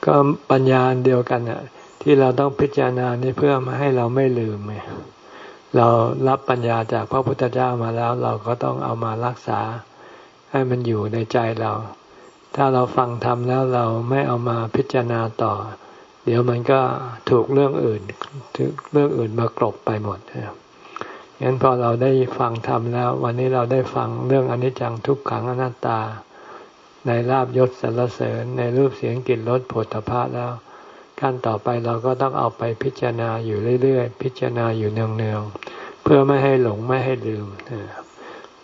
ก็ปัญญาเดียวกันอะที่เราต้องพิจารณานี่เพื่อมาให้เราไม่ลืมไงเรารับปัญญาจากพระพุทธเจ้ามาแล้ว เราก็ต้องเอามารักษาให้มันอยู่ในใจเรา ถ้าเราฟังทำแล้วเราไม่เอามาพิจารณาต่อ เดี๋ยวมันก็ถูกเรื่องอื่นถูกเรื่องอื่นมากรบไปหมดนะครับงั้นพอเราได้ฟังทำแล้ว วันนี้เราได้ฟังเรื่องอนิจจังทุกขังอนัตตา ในลาบยศสรรเสริญ ในรูปเสียงกลิ่นรสผลพะแล้ว ขั้นต่อไปเราก็ต้องเอาไปพิจารณาอยู่เรื่อยๆ พิจารณาอยู่เนืองๆ เพื่อไม่ให้หลงไม่ให้ลืม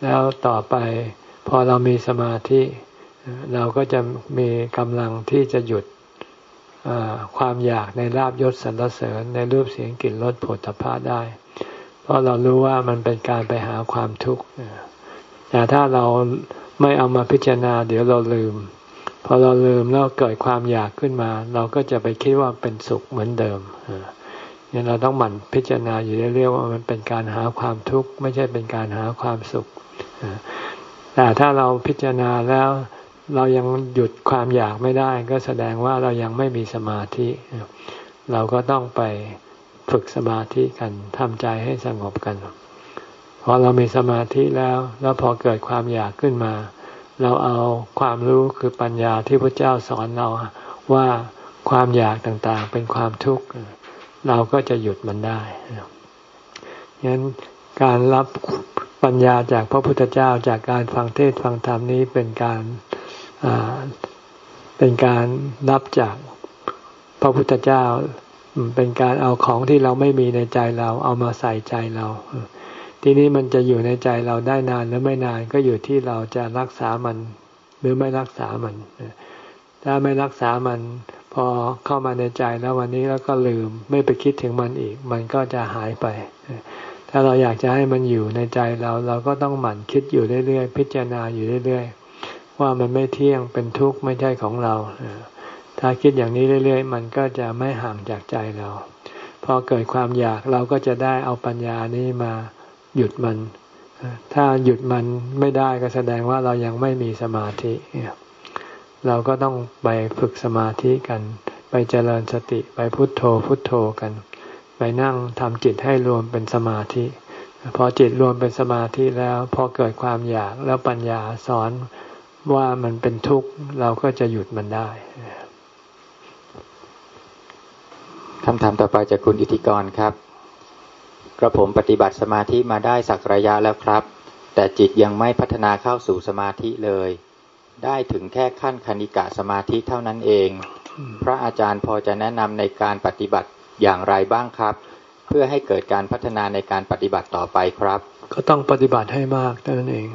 แล้วต่อไปพอเรามีสมาธิ เราก็จะมีกำลังที่จะหยุด ความอยากในลาบยศสรรเสริญในรูปเสียงกลิ่นรสผลตภะได้ เพราะเรารู้ว่ามันเป็นการไปหาความทุกข์แต่ถ้าเราไม่เอามาพิจารณา เดี๋ยวเราลืม พอเราลืมแล้วเกิดความอยากขึ้นมา เราก็จะไปคิดว่าเป็นสุขเหมือนเดิมเนี่ยเราต้องหมั่นพิจารณาอยู่เรื่อยๆว่ามันเป็นการหาความทุกข์ไม่ใช่เป็นการหาความสุขแต่ถ้าเราพิจารณาแล้ว เรายังหยุดความอยากไม่ได้ ก็แสดงว่าเรายังไม่มีสมาธิ เราก็ต้องไปฝึกสมาธิกันทำใจให้สงบกันพอเรามีสมาธิแล้ว แล้วพอเกิดความอยากขึ้นมา เราเอาความรู้คือปัญญาที่พระเจ้าสอนเราว่าความอยากต่างๆ เป็นความทุกข์ เราก็จะหยุดมันได้ยั้นการรับปัญญาจากพระพุทธเจ้าจากการฟังเทศฟังธรรมนี้เป็นการ เป็นการรับจากพระพุทธเจ้า เป็นการเอาของที่เราไม่มีในใจเราเอามาใส่ใจเรา ทีนี้มันจะอยู่ในใจเราได้นานหรือไม่นานก็อยู่ที่เราจะรักษามัน หรือไม่รักษามัน ถ้าไม่รักษามันพอเข้ามาในใจแล้ววันนี้แล้วก็ลืมไม่ไปคิดถึงมันอีก มันก็จะหายไป ถ้าเราอยากจะให้มันอยู่ในใจเรา เราก็ต้องหมั่นคิดอยู่เรื่อยๆพิจารณาอยู่เรื่อยๆ ว่ามันไม่เที่ยงเป็นทุกข์ไม่ใช่ของเราถ้าคิดอย่างนี้เรื่อย ๆ มันก็จะไม่ห่างจากใจเรา พอเกิดความอยากเราก็จะได้เอาปัญญานี้มาหยุดมัน ถ้าหยุดมันไม่ได้ก็แสดงว่าเรายังไม่มีสมาธิ เราก็ต้องไปฝึกสมาธิกัน ไปเจริญสติไปพุทโธพุทโธกัน ไปนั่งทำจิตให้รวมเป็นสมาธิ พอจิตรวมเป็นสมาธิแล้ว พอเกิดความอยากแล้วปัญญาสอน ว่ามันเป็นทุกข์เราก็จะหยุดมันได้คำถามต่อไปจากคุณอิทธิกรครับ กระผมปฏิบัติสมาธิมาได้สักระยะแล้วครับ แต่จิตยังไม่พัฒนาเข้าสู่สมาธิเลย ได้ถึงแค่ขั้นคณิกะสมาธิเท่านั้นเอง พระอาจารย์พอจะแนะนำในการปฏิบัติอย่างไรบ้างครับ เพื่อให้เกิดการพัฒนาในการปฏิบัติต่อไปครับ ก็ต้องปฏิบัติให้มากเท่านั้นเอง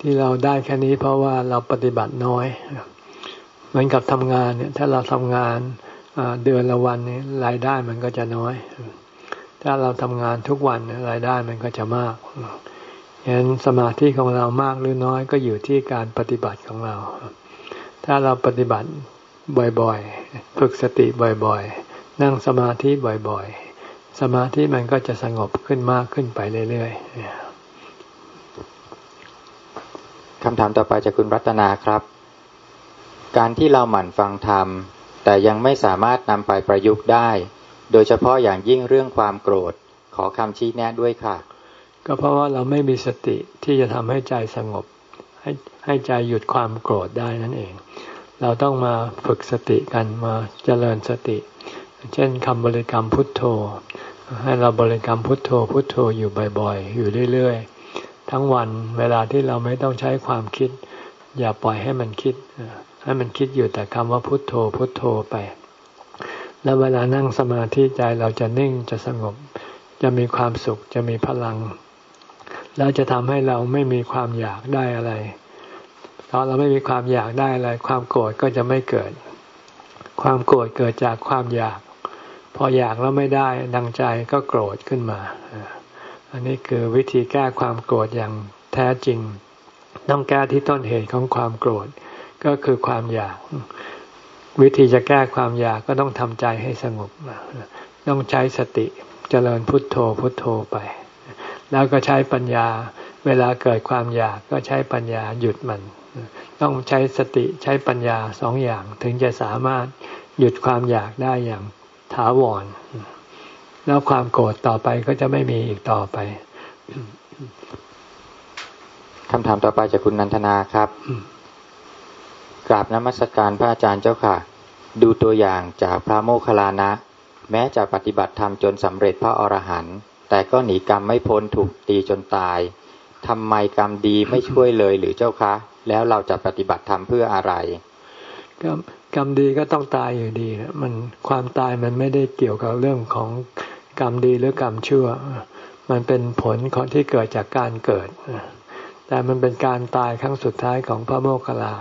ที่เราได้แค่นี้เพราะว่าเราปฏิบัติน้อยเหมือนกับทำงานเนี่ย ถ้าเราทำงานเดือนละวันนี้รายได้มันก็จะน้อย ถ้าเราทำงานทุกวันรายได้มันก็จะมากฉะนั้นสมาธิของเรามากหรือน้อยก็อยู่ที่การปฏิบัติของเรา ถ้าเราปฏิบัติบ่อยๆ ฝึกสติบ่อยๆ นั่งสมาธิบ่อยๆ สมาธิมันก็จะสงบขึ้นมากขึ้นไปเรื่อยๆ คำถามต่อไปจากคุณรัตนาครับ การที่เราหมั่นฟังธรรม แต่ยังไม่สามารถนำไปประยุกต์ได้ โดยเฉพาะอย่างยิ่งเรื่องความโกรธ ขอคำชี้แนะด้วยค่ะ ก็เพราะว่าเราไม่มีสติที่จะทำให้ใจสงบ ให้ให้ใจหยุดความโกรธได้นั่นเอง เราต้องมาฝึกสติกันมาเจริญสติ เช่นคำบริกรรมพุทโธ ให้เราบริกรรมพุทโธพุทโธอยู่บ่อยๆ อยู่เรื่อยๆ ทั้งวันเวลาที่เราไม่ต้องใช้ความคิด อย่าปล่อยให้มันคิด ให้มันคิดอยู่แต่คำว่าพุทโธพุทโธไป แล้วเวลานั่งสมาธิใจเราจะนิ่งจะสงบ จะมีความสุขจะมีพลัง แล้วจะทำให้เราไม่มีความอยากได้อะไรตอนเราไม่มีความอยากได้อะไร ความโกรธก็จะไม่เกิด ความโกรธเกิดจากความอยาก พออยากแล้วไม่ได้ดังใจก็โกรธขึ้นมา อันนี้คือวิธีแก้ความโกรธอย่างแท้จริง ต้องแก้ที่ต้นเหตุของความโกรธก็คือความอยาก วิธีจะแก้ความอยากก็ต้องทำใจให้สงบต้องใช้สติเจริญพุทโธพุทโธไป แล้วก็ใช้ปัญญา เวลาเกิดความอยากก็ใช้ปัญญาหยุดมัน ต้องใช้สติใช้ปัญญาสองอย่างถึงจะสามารถหยุดความอยากได้อย่างถาวร แล้วความโกรธต่อไปก็จะไม่มีอีกต่อไปคำถามต่อไปจากคุณนันทนาครับกราบนมัสการพระอาจารย์เจ้าค่ะ ดูตัวอย่างจากพระโมคคัลลานะ แม้จะปฏิบัติธรรมจนสำเร็จพระอรหันต์แต่ก็หนีกรรมไม่พ้นถูกตีจนตายทำไมกรรมดีไม่ช่วยเลยหรือเจ้าคะ แล้วเราจะปฏิบัติธรรมเพื่ออะไร กรรมดีก็ต้องตายอยู่ดีนะมันความตายมันไม่ได้เกี่ยวกับเรื่องของกรรมดีหรือกรรมชั่ว มันเป็นผลของที่เกิดจากการเกิด แต่มันเป็นการตายครั้งสุดท้ายของพระโมคคัลลา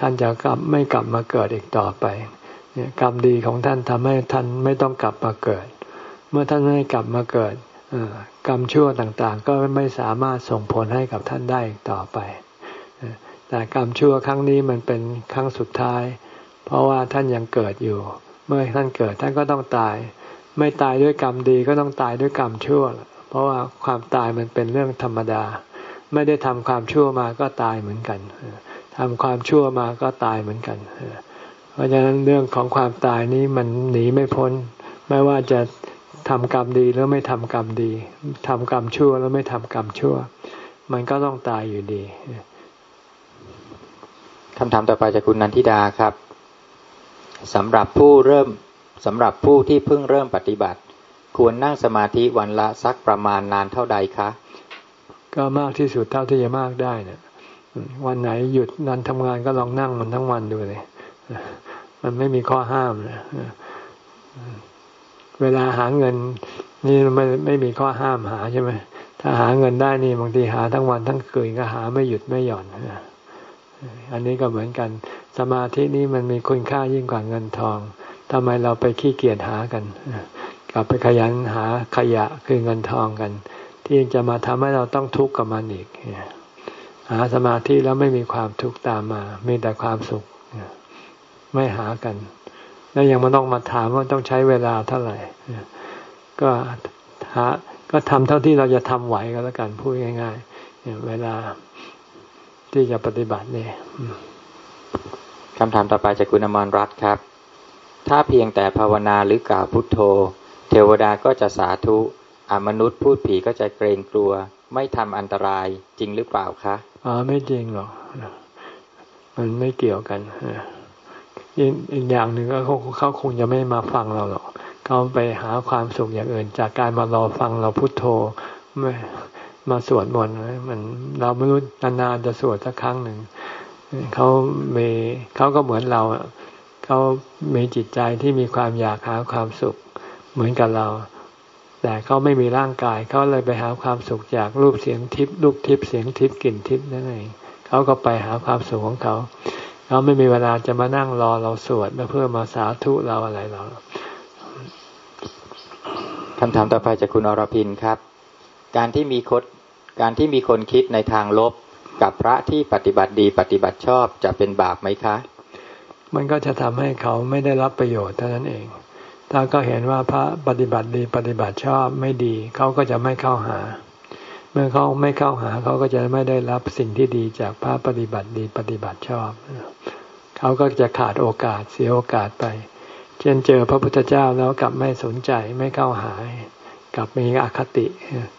ท่านจะกลับไม่กลับมาเกิดอีกต่อไปกรรมดีของท่านทำให้ท่านไม่ต้องกลับมาเกิด เมื่อท่านไม่กลับมาเกิดกรรมชั่วต่างๆ ก็ไม่สามารถส่งผลให้กับท่านได้อีกต่อไปแต่กรรมชั่วครั้งนี้มันเป็นครั้งสุดท้าย เพราะว่าท่านยังเกิดอยู่ เมื่อท่านเกิดท่านก็ต้องตาย ไม่ตายด้วยกรรมดีก็ต้องตายด้วยกรรมชั่ว เพราะว่าความตายมันเป็นเรื่องธรรมดา ไม่ได้ทำความชั่วมาก็ตายเหมือนกันทำความชั่วมาก็ตายเหมือนกัน เพราะฉะนั้นเรื่องของความตายนี้มันหนีไม่พ้น ไม่ว่าจะทำกรรมดีแล้วไม่ทำกรรมดีทำกรรมชั่วแล้วไม่ทำกรรมชั่ว มันก็ต้องตายอยู่ดีคำถามต่อไปจากคุณนันทิดาครับ สำหรับผู้เริ่มสำหรับผู้ที่เพิ่งเริ่มปฏิบัติ ควรนั่งสมาธิวันละสักประมาณนานเท่าใดคะ ก็มากที่สุดเท่าที่จะมากได้เนะวันไหนหยุดนันทำงานก็ลองนั่งมันทั้งวันดูเลยมันไม่มีข้อห้ามนะเวลาหาเงิน นี่ไม่ไม่มีข้อห้ามหาใช่ไหมถ้าหาเงินได้นี่บางทีหาทั้งวันทั้งคืนก็หาไม่หยุดไม่หย่อน อันนี้ก็เหมือนกัน สมาธินี้มันมีคุณค่ายิ่งกว่าเงินทองทำไมเราไปขี้เกียจหากันกลับไปขยันหาขยะคือเงินทองกัน ที่จะมาทำให้เราต้องทุกข์กับมันอีกหาสมาธิแล้วไม่มีความทุกข์ตามมา มีแต่ความสุขไม่หากัน แล้วยังมาต้องมาถามว่าต้องใช้เวลาเท่าไหร่ก็หาก็ทำเท่าที่เราจะทำไหวก็แล้วกันพูดง่าย ๆ เวลา ที่จะปฏิบัติเนี่ยคำถามต่อไปจากคุณอมรรัตน์ครับ ถ้าเพียงแต่ภาวนาหรือกล่าวพุทโธ เทวดาก็จะสาธุอมนุษย์พูดผีก็จะเกรงกลัว ไม่ทำอันตรายจริงหรือเปล่าคะอ๋อไม่จริงหรอกมันไม่เกี่ยวกันอีกอย่างหนึ่งก็เขาคงจะไม่มาฟังเราหรอกเขาไปหาความสุขอย่างอื่น จากการมารอฟังเราพุโทโธไม่ มาสวดมนต์มันเราไม่รู้นานๆจะสวดสักครั้งหนึ่งเขามีเขาก็เหมือนเราเขามีจิตใจที่มีความอยากหาความสุขเหมือนกับเรา แต่เขาไม่มีร่างกายเขาเลยไปหาความสุขจากรูปเสียงทิพย์รูปทิพย์เสียงทิพย์กลิ่นทิพย์นั่นเองเขาก็ไปหาความสุขของเขาเขาไม่มีเวลาจะมานั่งรอเราสวดเพื่อมาสาธุเราอะไรเราคำถามต่อไปจากคุณอรพินครับ การที่มีคน การที่มีคนคิดในทางลบกับพระที่ปฏิบัติดีปฏิบัติชอบจะเป็นบาปไหมคะ มันก็จะทำให้เขาไม่ได้รับประโยชน์เท่านั้นเอง ถ้าก็เห็นว่าพระปฏิบัติดีปฏิบัติชอบไม่ดี เขาก็จะไม่เข้าหา เมื่อเขาไม่เข้าหาเขาก็จะไม่ได้รับสิ่งที่ดีจากพระปฏิบัติดีปฏิบัติชอบ เขาก็จะขาดโอกาสเสียโอกาสไป เช่นเจอพระพุทธเจ้าแล้วกลับไม่สนใจไม่เข้าหา กลับมีอคติ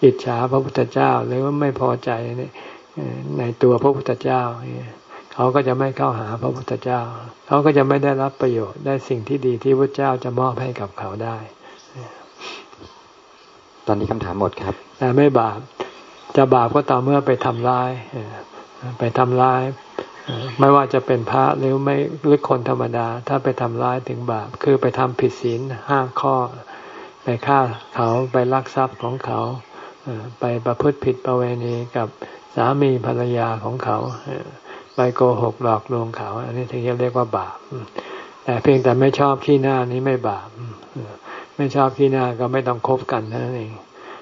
อิจฉาพระพุทธเจ้าหรือว่าไม่พอใจในตัวพระพุทธเจ้าเขาก็จะไม่เข้าหาพระพุทธเจ้า เขาก็จะไม่ได้รับประโยชน์ได้สิ่งที่ดีที่พระเจ้าจะมอบให้กับเขาได้ ตอนนี้คำถามหมดครับ แต่ไม่บาปจะบาปก็ต่อเมื่อไปทำร้ายไปทำร้าย ไม่ว่าจะเป็นพระหรือไม่หรือคนธรรมดา ถ้าไปทำร้ายถึงบาป คือไปทำผิดศีลห้าข้อ ไปฆ่าเขาไปลักทรัพย์ของเขา ไปประพฤติผิดประเวณีกับสามีภรรยาของเขา ไปโกหกหลอกลวงเขา อันนี้ถึงจะเรียกว่าบาป แต่เพียงแต่ไม่ชอบขี้หน้านี้ไม่บาป ไม่ชอบขี้หน้าก็ไม่ต้องคบกันนั่นเอง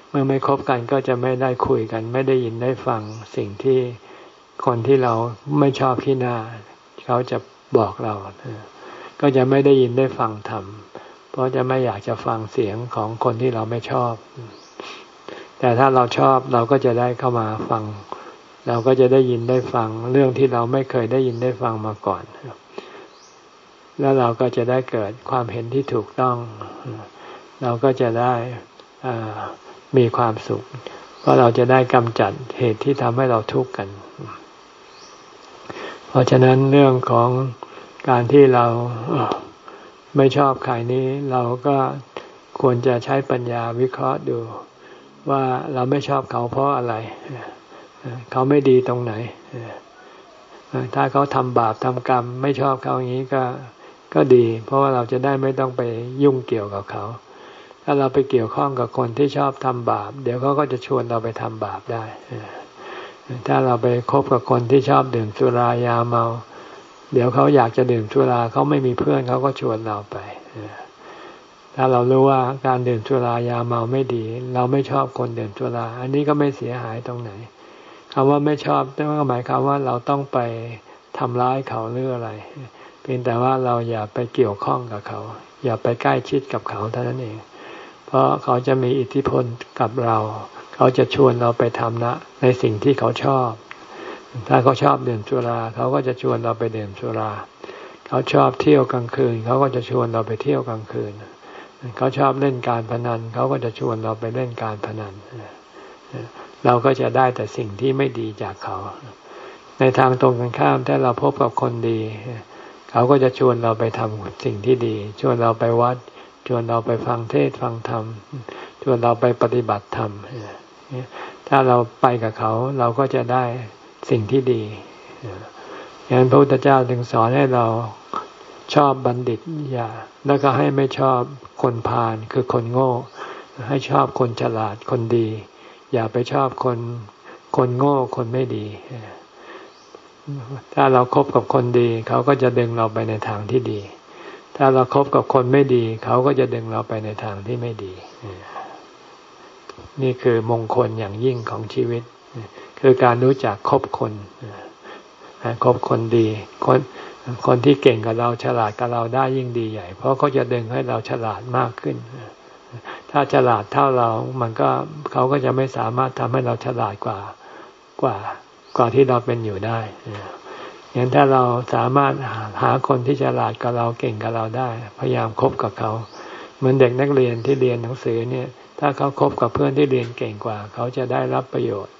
เมื่อไม่คบกันก็จะไม่ได้คุยกัน ไม่ได้ยินได้ฟังสิ่งที่คนที่เราไม่ชอบขี้หน้า เขาจะบอกเรา ก็จะไม่ได้ยินได้ฟังธรรม ราะจะไม่อยากจะฟังเสียงของคนที่เราไม่ชอบ แต่ถ้าเราชอบเราก็จะได้เข้ามาฟัง เราก็จะได้ยินได้ฟังเรื่องที่เราไม่เคยได้ยินได้ฟังมาก่อน แล้วเราก็จะได้เกิดความเห็นที่ถูกต้อง เราก็จะได้มีความสุข เพราะเราจะได้กำจัดเหตุที่ทำให้เราทุกข์กัน เพราะฉะนั้นเรื่องของการที่เรา ไม่ชอบใครนี้ เราก็ควรจะใช้ปัญญาวิเคราะห์ดู ว่าเราไม่ชอบเขาเพราะอะไร เขาไม่ดีตรงไหน ถ้าเขาทำบาปทำกรรม ไม่ชอบเขาอย่างนี้ก็ก็ดี เพราะว่าเราจะได้ไม่ต้องไปยุ่งเกี่ยวกับเขา ถ้าเราไปเกี่ยวข้องกับคนที่ชอบทำบาป เดี๋ยวเขาก็จะชวนเราไปทำบาปได้ ถ้าเราไปคบกับคนที่ชอบดื่มสุรายาเมา เดี๋ยวเขาอยากจะดื่มสุราเขาไม่มีเพื่อนเขาก็ชวนเราไปถ้าเรารู้ว่าการดื่มสุรายาเมาไม่ดี เราไม่ชอบคนดื่มสุรา อันนี้ก็ไม่เสียหายตรงไหนคำว่าไม่ชอบนั่นก็หมายความว่าเราต้องไปทำร้ายเขาหรืออะไร เพียงแต่ว่าเราอย่าไปเกี่ยวข้องกับเขา อย่าไปใกล้ชิดกับเขาเท่านั้นเอง เพราะเขาจะมีอิทธิพลกับเรา เขาจะชวนเราไปทำนะในสิ่งที่เขาชอบ ถ้าเขาชอบดื่มสุราเขาก็จะชวนเราไปดื่มสุรา เขาชอบเที่ยวกลางคืน เขาก็จะชวนเราไปเที่ยวกลางคืน เขาชอบเล่นการพนัน เขาก็จะชวนเราไปเล่นการพนัน เราก็จะได้แต่สิ่งที่ไม่ดีจากเขา ในทางตรงกันข้ามถ้าเราพบกับคนดี เขาก็จะชวนเราไปทำสิ่งที่ดี ชวนเราไปวัด ชวนเราไปฟังเทศฟังธรรม ชวนเราไปปฏิบัติธรรม ถ้าเราไปกับเขาเราก็จะได้ สิ่งที่ดีอย่างนั้นพระพุทธเจ้าถึงสอนให้เราชอบบัณฑิตอย่า แล้วก็ให้ไม่ชอบคนพาลคือคนโง่ ให้ชอบคนฉลาดคนดี อย่าไปชอบคนคนโง่คนไม่ดี ถ้าเราครบกับคนดี เขาก็จะดึงเราไปในทางที่ดี ถ้าเราครบกับคนไม่ดี เขาก็จะดึงเราไปในทางที่ไม่ดี นี่คือมงคลอย่างยิ่งของชีวิต คือการรู้จักคบคนคบคนดี คนคนที่เก่งกับเราฉลาดกับเราได้ยิ่งดีใหญ่ เพราะเขาจะดึงให้เราฉลาดมากขึ้น ถ้าฉลาดเท่าเรามันก็เขาก็จะไม่สามารถทำให้เราฉลาดกว่ากว่ากว่าที่เราเป็นอยู่ได้อย่างถ้าเราสามารถหาคนที่ฉลาดกับเราเก่งกับเราได้ พยายามคบกับเขาเหมือนเด็กนักเรียนที่เรียนหนังสือเนี่ย ถ้าเขาคบกับเพื่อนที่เรียนเก่งกว่า เขาจะได้รับประโยชน์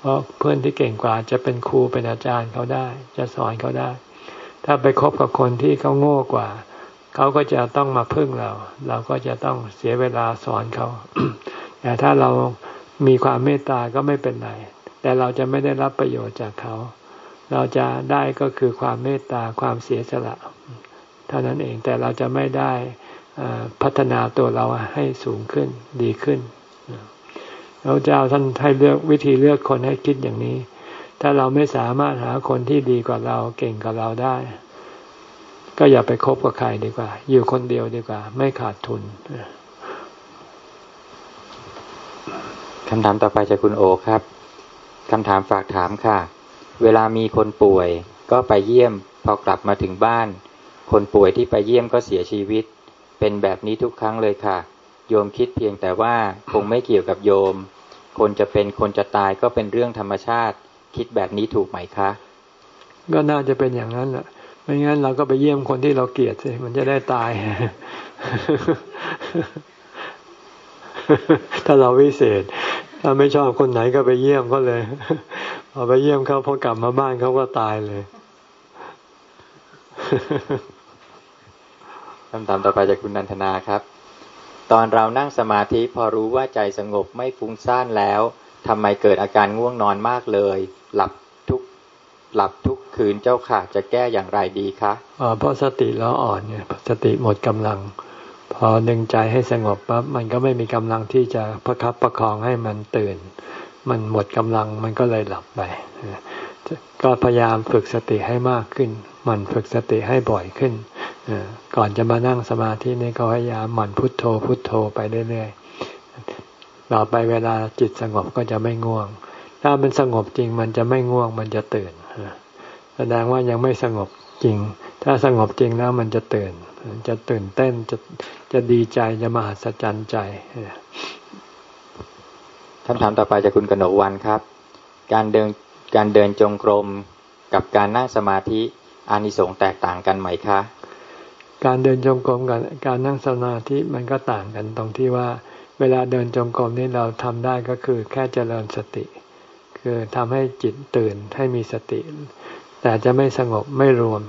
เพราะเพื่อนที่เก่งกว่าจะเป็นครูเป็นอาจารย์เขาได้ จะสอนเขาได้ ถ้าไปคบกับคนที่เขาโง่กว่า เขาก็จะต้องมาพึ่งเรา เราก็จะต้องเสียเวลาสอนเขา แต่ถ้าเรามีความเมตตาก็ไม่เป็นไร แต่เราจะไม่ได้รับประโยชน์จากเขา เราจะได้ก็คือความเมตตาความเสียสละ เท่านั้นเองแต่เราจะไม่ได้พัฒนาตัวเราให้สูงขึ้นดีขึ้น พระเจ้าท่านให้เลือกวิธีเลือกคนให้คิดอย่างนี้ ถ้าเราไม่สามารถหาคนที่ดีกว่าเราเก่งกว่าเราได้ ก็อย่าไปคบกับใครดีกว่า อยู่คนเดียวดีกว่า ไม่ขาดทุนคำถามต่อไปจากคุณโอครับคำถามฝากถามค่ะ เวลามีคนป่วย ก็ไปเยี่ยม พอกลับมาถึงบ้าน คนป่วยที่ไปเยี่ยมก็เสียชีวิต เป็นแบบนี้ทุกครั้งเลยค่ะ โยมคิดเพียงแต่ว่าคงไม่เกี่ยวกับโยม คนจะเป็นคนจะตายก็เป็นเรื่องธรรมชาติ คิดแบบนี้ถูกไหมคะ ก็น่าจะเป็นอย่างนั้นแหละไม่งั้นเราก็ไปเยี่ยมคนที่เราเกลียดสิมันจะได้ตาย ถ้าเราวิเศษ ถ้าไม่ชอบคนไหนก็ไปเยี่ยมก็เลยพอไปเยี่ยมเขาพอกลับมาบ้านเขาก็ตายเลยคำถามต่อไปจากคุณนันทนาครับ ตอนเรานั่งสมาธิพอรู้ว่าใจสงบไม่ฟุ้งซ่านแล้วทำไมเกิดอาการง่วงนอนมากเลย หลับทุกหลับทุกคืนเจ้าค่ะจะแก้อย่างไรดีคะเพราะสติเราอ่อนเนี่ยสติหมดกำลัง พอดึงใจให้สงบปั๊บมันก็ไม่มีกำลังที่จะประคับประคองให้มันตื่น มันหมดกำลังมันก็เลยหลับไป ก็พยายามฝึกสติให้มากขึ้น มันฝึกสติให้บ่อยขึ้นก่อนจะมานั่งสมาธินี่ก็พยายามหมั่นพุทโธพุทโธไปเรื่อยๆต่อไปเวลาจิตสงบก็จะไม่ง่วง ถ้ามันสงบจริงมันจะไม่ง่วงมันจะตื่นแสดงว่ายังไม่สงบจริง ถ้าสงบจริงแล้วมันจะตื่น จะตื่นเต้นจะจะดีใจจะมหัศจรรย์ใจคำถามต่อไปจากคุณกนกวันครับ การเดินการเดินจงกรมกับการนั่งสมาธิ อานิสงส์แตกต่างกันไหมคะ การเดินจงกรมกับการนั่งสมาธิมันก็ต่างกันตรงที่ว่า เวลาเดินจงกรมนี่เราทำได้ก็คือแค่เจริญสติ คือทำให้จิตตื่นให้มีสติ แต่จะไม่สงบไม่รวม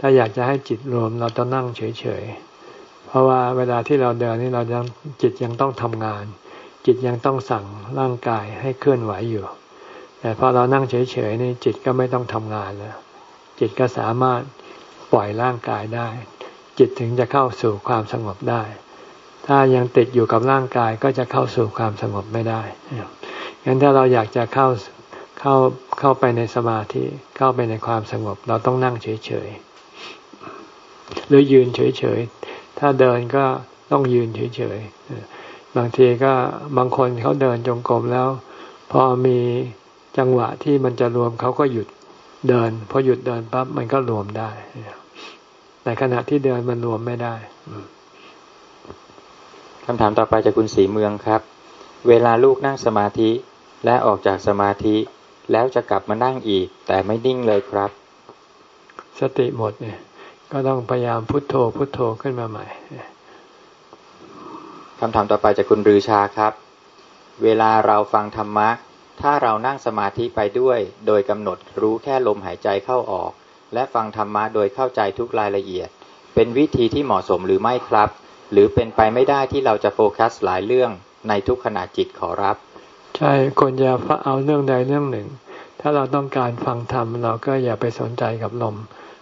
ถ้าอยากจะให้จิตรวมเราต้องนั่งเฉยๆเพราะว่าเวลาที่เราเดินนี่เรายังจิตยังต้องทำงาน จิตยังต้องสั่งร่างกายให้เคลื่อนไหวอยู่ แต่พอเรานั่งเฉยๆนี่จิตก็ไม่ต้องทำงานแล้ว จิตก็สามารถปล่อยร่างกายได้ จิตถึงจะเข้าสู่ความสงบได้ ถ้ายังติดอยู่กับร่างกายก็จะเข้าสู่ความสงบไม่ได้งั้นถ้าเราอยากจะเข้าเข้าเข้าไปในสมาธิเข้าไปในความสงบ เราต้องนั่งเฉยๆหรือยืนเฉยๆถ้าเดินก็ต้องยืนเฉยๆบางทีก็บางคนเขาเดินจงกรมแล้ว พอมีจังหวะที่มันจะรวมเขาก็หยุด เดินพอหยุดเดินปั๊บมันก็รวมได้แต่ขณะที่เดินมันรวมไม่ได้คำถามต่อไปจากคุณสีเมืองครับ เวลาลูกนั่งสมาธิและออกจากสมาธิ แล้วจะกลับมานั่งอีก แต่ไม่นิ่งเลยครับ สติหมดเนี่ย ก็ต้องพยายามพุทโธพุทโธขึ้นมาใหม่คำถามต่อไปจากคุณรือชาครับ เวลาเราฟังธรรมะ ถ้าเรานั่งสมาธิไปด้วย โดยกำหนดรู้แค่ลมหายใจเข้าออก และฟังธรรมะโดยเข้าใจทุกรายละเอียด เป็นวิธีที่เหมาะสมหรือไม่ครับ หรือเป็นไปไม่ได้ที่เราจะโฟกัสหลายเรื่องในทุกขณะจิตขอรับ ใช่คนจะเอาเรื่องใดเรื่องหนึ่ง ถ้าเราต้องการฟังธรรมเราก็อย่าไปสนใจกับลม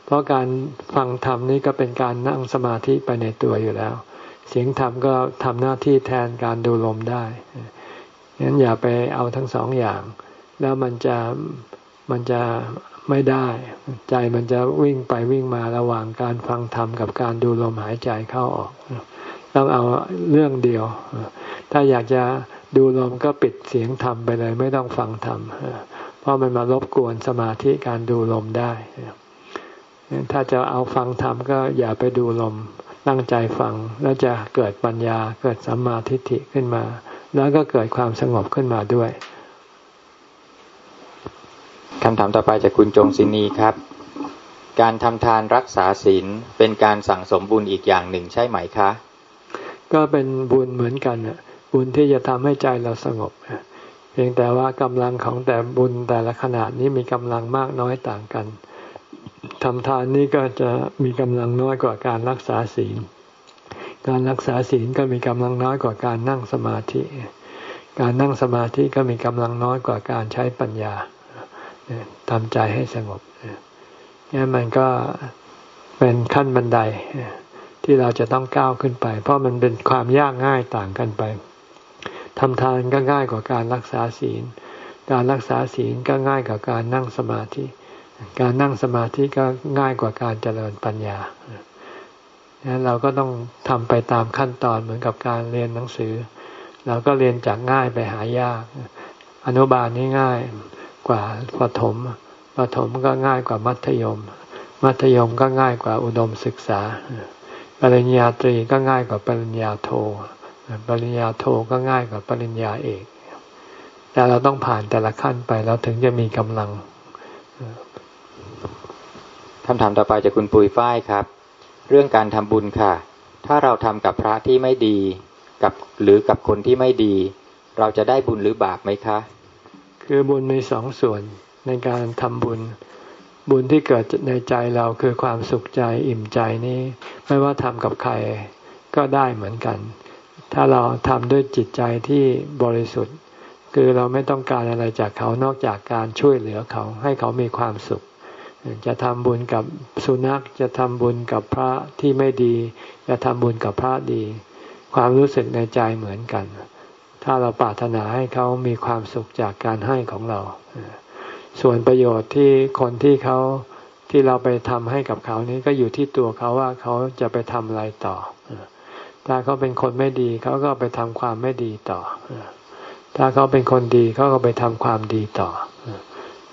เพราะการฟังธรรมนี่ก็เป็นการนั่งสมาธิไปในตัวอยู่แล้ว เสียงธรรมก็ทำหน้าที่แทนการดูลมได้ งั้นอย่าไปเอาทั้งสองอย่าง แล้วมันจะมันจะไม่ได้ ใจมันจะวิ่งไปวิ่งมาระหว่างการฟังธรรมกับการดูลมหายใจเข้าออก ต้องเอาเรื่องเดียว ถ้าอยากจะดูลมก็ปิดเสียงธรรมไปเลย ไม่ต้องฟังธรรมเพราะมันมารบกวนสมาธิการดูลมได้ถ้าจะเอาฟังธรรมก็อย่าไปดูลมตั้งใจฟังแล้วจะเกิดปัญญาเกิดสัมมาทิฏฐิขึ้นมา แล้วก็เกิดความสงบขึ้นมาด้วยคำถามต่อไปจากคุณจงศินีครับ การทำทานรักษาศีลเป็นการสั่งสมบุญอีกอย่างหนึ่งใช่ไหมคะ ก็เป็นบุญเหมือนกันบุญที่จะทำให้ใจเราสงบเพียงแต่ว่ากำลังของแต่บุญแต่ละขนาดนี้มีกำลังมากน้อยต่างกันทำทานนี้ก็จะมีกำลังน้อยกว่าการรักษาศีล การรักษาศีลก็มีกำลังน้อยกว่าการนั่งสมาธิ การนั่งสมาธิก็มีกำลังน้อยกว่าการใช้ปัญญาทำใจให้สงบนี่มันก็เป็นขั้นบันไดที่เราจะต้องก้าวขึ้นไป เพราะมันเป็นความยากง่ายต่างกันไปทำทานก็ง่ายกว่าการรักษาศีล การรักษาศีลก็ง่ายกว่าการนั่งสมาธิ การนั่งสมาธิก็ง่ายกว่าการเจริญปัญญา เราก็ต้องทำไปตามขั้นตอนเหมือนกับการเรียนหนังสือ เราก็เรียนจากง่ายไปหายาก อนุบาลนี่ง่ายกว่าปฐมปฐมก็ง่ายกว่ามัธยม มัธยมก็ง่ายกว่าอุดมศึกษา ปริญญาตรีก็ง่ายกว่าปริญญาโท ปริญญาโทก็ง่ายกว่าปริญญาเอก แต่เราต้องผ่านแต่ละขั้นไปเราถึงจะมีกำลังคำถามต่อไปจากคุณปุยฝ้ายครับ เรื่องการทำบุญค่ะ ถ้าเราทำกับพระที่ไม่ดีกับหรือกับคนที่ไม่ดี เราจะได้บุญหรือบาปไหมคะ คือบุญมีสองส่วนในการทำบุญ บุญที่เกิดในใจเราคือความสุขใจอิ่มใจนี้ไม่ว่าทำกับใครก็ได้เหมือนกัน ถ้าเราทำด้วยจิตใจที่บริสุทธิ์ คือเราไม่ต้องการอะไรจากเขานอกจากการช่วยเหลือเขาให้เขามีความสุข จะทำบุญกับสุนัขจะทำบุญกับพระที่ไม่ดี จะทำบุญกับพระดี ความรู้สึกในใจเหมือนกัน ถ้าเราปรารถนาให้เขามีความสุขจากการให้ของเรา ส่วนประโยชน์ที่คนที่เขาที่เราไปทำให้กับเขานี้ก็อยู่ที่ตัวเขาว่าเขาจะไปทำอะไรต่อ ถ้าเขาเป็นคนไม่ดีเขาก็ไปทำความไม่ดีต่อ ถ้าเขาเป็นคนดีเขาก็ไปทำความดีต่อ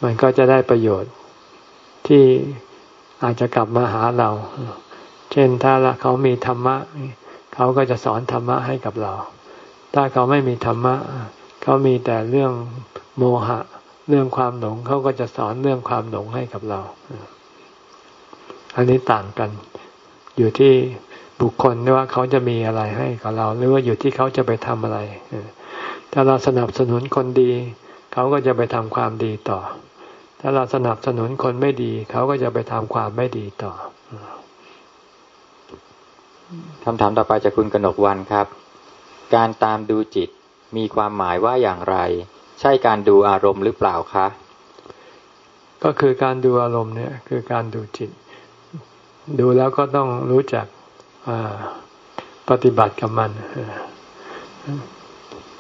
มันก็จะได้ประโยชน์ ที่อาจจะกลับมาหาเรา เช่นถ้าเขามีธรรมะ เขาก็จะสอนธรรมะให้กับเรา ถ้าเขาไม่มีธรรมะ เขามีแต่เรื่องโมหะ เรื่องความหลง เขาก็จะสอนเรื่องความหลงให้กับเรา อันนี้ต่างกัน อยู่ที่บุคคลว่าเขาจะมีอะไรให้กับเรา หรือว่าอยู่ที่เขาจะไปทำอะไร ถ้าเราสนับสนุนคนดี เขาก็จะไปทำความดีต่อ ถ้าเราสนับสนุนคนไม่ดี เขาก็จะไปทำความไม่ดีต่อคำถามต่อไปจากคุณกนกวันครับ การตามดูจิตมีความหมายว่าอย่างไร ใช่การดูอารมณ์หรือเปล่าคะ ก็คือการดูอารมณ์เนี่ยคือการดูจิต ดูแล้วก็ต้องรู้จักปฏิบัติกับมัน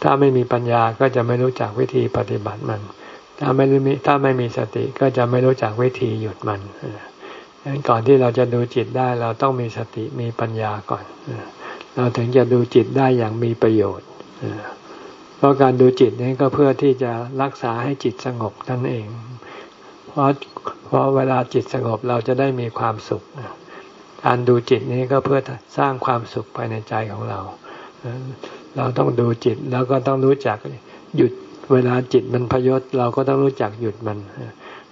ถ้าไม่มีปัญญาก็จะไม่รู้จักวิธีปฏิบัติมัน ถ้าไม่มีถ้าไม่มีสติก็จะไม่รู้จักวิธีหยุดมันดังนั้นก่อนที่เราจะดูจิตได้เราต้องมีสติมีปัญญาก่อน เราถึงจะดูจิตได้อย่างมีประโยชน์เพราะการดูจิตนี้ก็เพื่อที่จะรักษาให้จิตสงบนั่นเอง เพราะเพราะเวลาจิตสงบเราจะได้มีความสุข การดูจิตนี้ก็เพื่อสร้างความสุขภายในใจของเรา เราต้องดูจิตแล้วก็ต้องรู้จักหยุด เวลาจิตมันพยศเราก็ต้องรู้จักหยุดมัน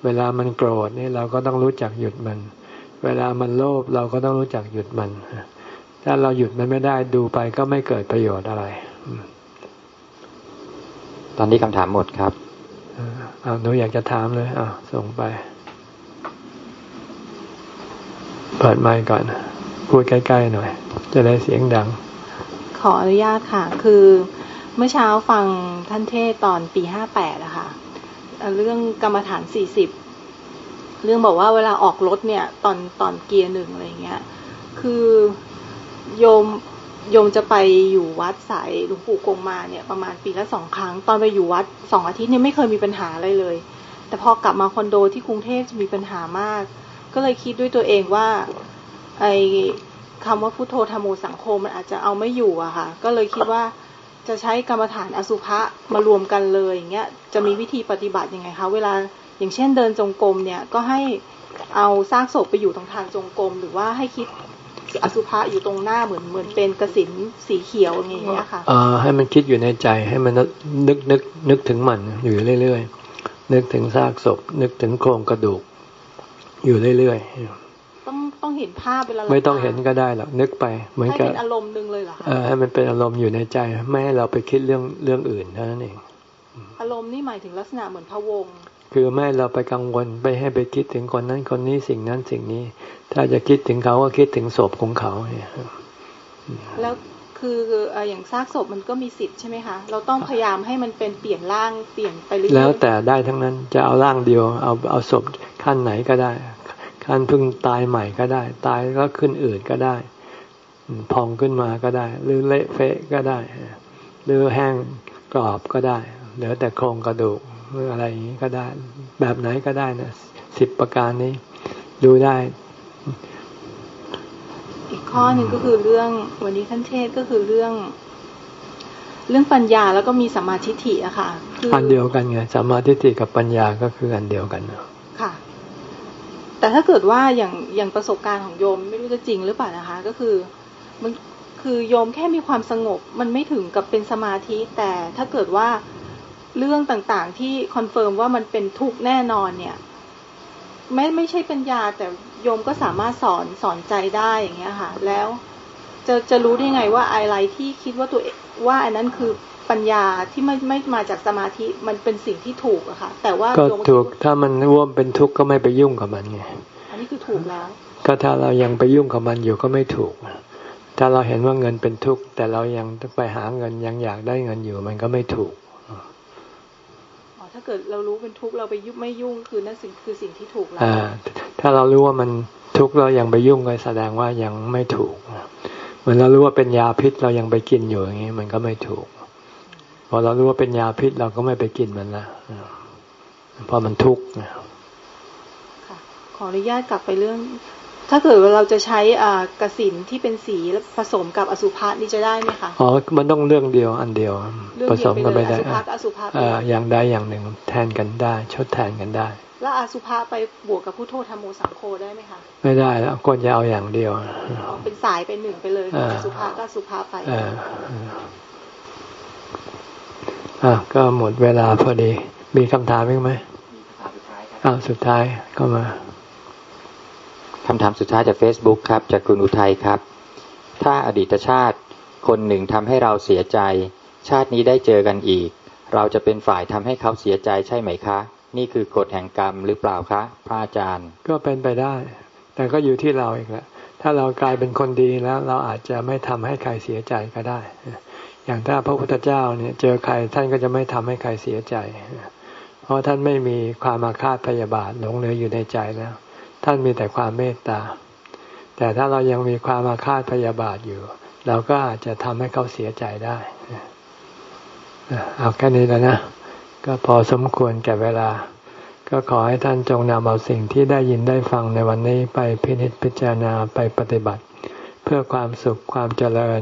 เวลามันโกรธนี่เราก็ต้องรู้จักหยุดมัน เวลามันโลภเราก็ต้องรู้จักหยุดมัน ถ้าเราหยุดมันไม่ได้ดูไปก็ไม่เกิดประโยชน์อะไร ตอนนี้คำถามหมดครับอ้าวหนูอยากจะถามเลยอ้าวส่งไป เปิดไมค์ก่อน พูดใกล้ๆหน่อย จะได้เสียงดัง ขออนุญาตค่ะ คือ เมื่อเช้าฟังท่านเทศตอนปีห้าแปดอะค่ะเรื่องกรรมฐานสี่สิบเรื่องบอกว่าเวลาออกรถเนี่ย ตอนตอนเกียร์หนึ่งอะไรเงี้ย คือโยมโยมจะไปอยู่วัดสายหลวงปู่กงมาเนี่ยประมาณปีละสองครั้ง ตอนไปอยู่วัดสองอาทิตย์เนี่ยไม่เคยมีปัญหาอะไรเลย แต่พอกลับมาคอนโดที่กรุงเทพจะมีปัญหามาก ก็เลยคิดด้วยตัวเองว่าไอคำว่าพุทโธธรรมโมสังโฆมันอาจจะเอาไม่อยู่อะค่ะ ก็เลยคิดว่า จะใช้กรรมฐานอสุภะมารวมกันเลยอย่างเงี้ยจะมีวิธีปฏิบัติยังไงคะเวลาอย่างเช่นเดินจงกรมเนี่ยก็ให้เอาซากศพไปอยู่ตรงทางจงกรมหรือว่าให้คิดอสุภะอยู่ตรงหน้าเหมือนเหมือนเป็นกระสินสีเขียวอย่างเงี้ยค่ะอ่าให้มันคิดอยู่ในใจให้มันนึกนึกนึกถึงมันอยู่เรื่อยๆนึกถึงซากศพ นึกถึงโครงกระดูก อยู่เรื่อยๆ ต้องเห็นภาพเวลาไม่ต้องเห็นก็ได้หรอกนึกไปเหมือนกับให้เป็นอารมณ์หนึ่งเลยเหรอคะให้มันเป็นอารมณ์อยู่ในใจ ไม่ให้เราไปคิดเรื่องเรื่องอื่นเท่านั้นเอง อารมณ์นี่หมายถึงลักษณะเหมือนพะวง คือไม่เราไปกังวลไปให้ไปคิดถึงคนนั้นคนนี้สิ่งนั้นสิ่งนี้ ถ้าจะคิดถึงเขาก็คิดถึงศพของเขาเนี่ยแล้วคืออย่างซากศพมันก็มีสิทธิ์ใช่ไหมคะเราต้องพยายามให้มันเป็นเปลี่ยนร่างเปลี่ยนไปเรื่อยแล้วแต่ได้ทั้งนั้นจะเอาร่างเดียวเอาเอาศพขั้นไหนก็ได้ การพึ่งตายใหม่ก็ได้ ตายก็ขึ้นอื่นก็ได้ พองขึ้นมาก็ได้ หรือเละเฟะก็ได้ หรือแห้งกรอบก็ได้ เหลือแต่โครงกระดูกหรืออะไรอย่างนี้ก็ได้ แบบไหนก็ได้นะสิบประการนี้ ดูได้ อีกข้อหนึ่งก็คือเรื่องวันนี้ท่านเทศก็คือเรื่อง เรื่องปัญญาแล้วก็มีสัมมาทิฏฐิอะค่ะอันเดียวกันไงสัมมาทิฏฐิกับปัญญาก็คืออันเดียวกันค่ะ แต่ถ้าเกิดว่าอย่างอย่างประสบการณ์ของโยมไม่รู้จะจริงหรือเปล่านะคะ ก็คือมันคือโยมแค่มีความสงบ มันไม่ถึงกับเป็นสมาธิ แต่ถ้าเกิดว่าเรื่องต่างๆที่ confirm ว่ามันเป็นทุกข์แน่นอนเนี่ยไม่ไม่ใช่ปัญญา แต่โยมก็สามารถสอนสอนใจได้อย่างเงี้ยค่ะ แล้วจะจะรู้ได้ไงว่าอะไรที่คิดว่าตัวว่าอันนั้นคือ ปัญญาที่ไม่ไม่มาจากสมาธิมันเป็นสิ่งที่ถูกอะค่ะ แต่ว่าก็ถูกถ้ามันร่วมเป็นทุกข์ก็ไม่ไปยุ่งกับมันไงอันนี้คือถูกแล้วก็ถ้าเรายังไปยุ่งกับมันอยู่ก็ไม่ถูกถ้าเราเห็นว่าเงินเป็นทุกข์แต่เรายังไปหาเงินยังอยากได้เงินอยู่มันก็ไม่ถูกอ๋อถ้าเกิดเรารู้เป็นทุกข์เราไปยุ่งไม่ยุ่งคือนั่นสิ่งคือสิ่งที่ถูกแล้วถ้าเรารู้ว่ามันทุกข์เรายังไปยุ่งก็แสดงว่ายังไม่ถูกเหมือนเรารู้ว่าเป็นยาพิษเรายังไปกินอยู่อย่างนี้มันก็ไม่ถูกพ อเรารู้ว่าเป็นยาพิษเราก็ไม่ไปกินมันละเพราะมันทุกข์ขออนุญาตกลับไปเรื่อง ถ้าเกิดว่าเราจะใช้อ่ากสินที่เป็นสีผสมกับอสุภะนี่จะได้ไหมคะอ๋อมันต้องเรื่องเดียวอันเดียวผสมกันไม่ได้อสุภะอสุภะอย่างใดอย่างหนึ่งแทนกันได้ชดแทนกันได้แแล้วอสุภะไปบวกกับพุทโธธรรมโมสังโฆได้ไหมคะไม่ได้แล้วคนจะเอาอย่างเดียวเป็นสายเป็นหนึ่งไปเลยอสุภะก็สุภะไป อ่าก็หมดเวลาพอดี มีคำถามอีกไหมอ้าวสุดท้ายก็มาคำถามสุดท้ายจาก Facebook ครับ จากคุณอุทัยครับ ถ้าอดีตชาติคนหนึ่งทำให้เราเสียใจ ชาตินี้ได้เจอกันอีก เราจะเป็นฝ่ายทำให้เขาเสียใจใช่ไหมคะ นี่คือกฎแห่งกรรมหรือเปล่าคะ พระอาจารย์ ก็เป็นไปได้ แต่ก็อยู่ที่เราอีกแหละถ้าเรากลายเป็นคนดีแล้ว เราอาจจะไม่ทำให้ใครเสียใจก็ได้ อย่างถ้าพระพุทธเจ้าเนี่ยเจอใครท่านก็จะไม่ทำให้ใครเสียใจ เพราะท่านไม่มีความอาฆาตพยาบาทหลงเหลืออยู่ในใจแล้ว ท่านมีแต่ความเมตตา แต่ถ้าเรายังมีความอาฆาตพยาบาทอยู่ เราก็อาจจะทำให้เขาเสียใจได้เอาแค่นี้แล้วนะ ก็พอสมควรแก่เวลา ก็ขอให้ท่านจงนำเอาสิ่งที่ได้ยินได้ฟังในวันนี้ไปพินิจพิจารณาไปปฏิบัติ เพื่อความสุขความเจริญ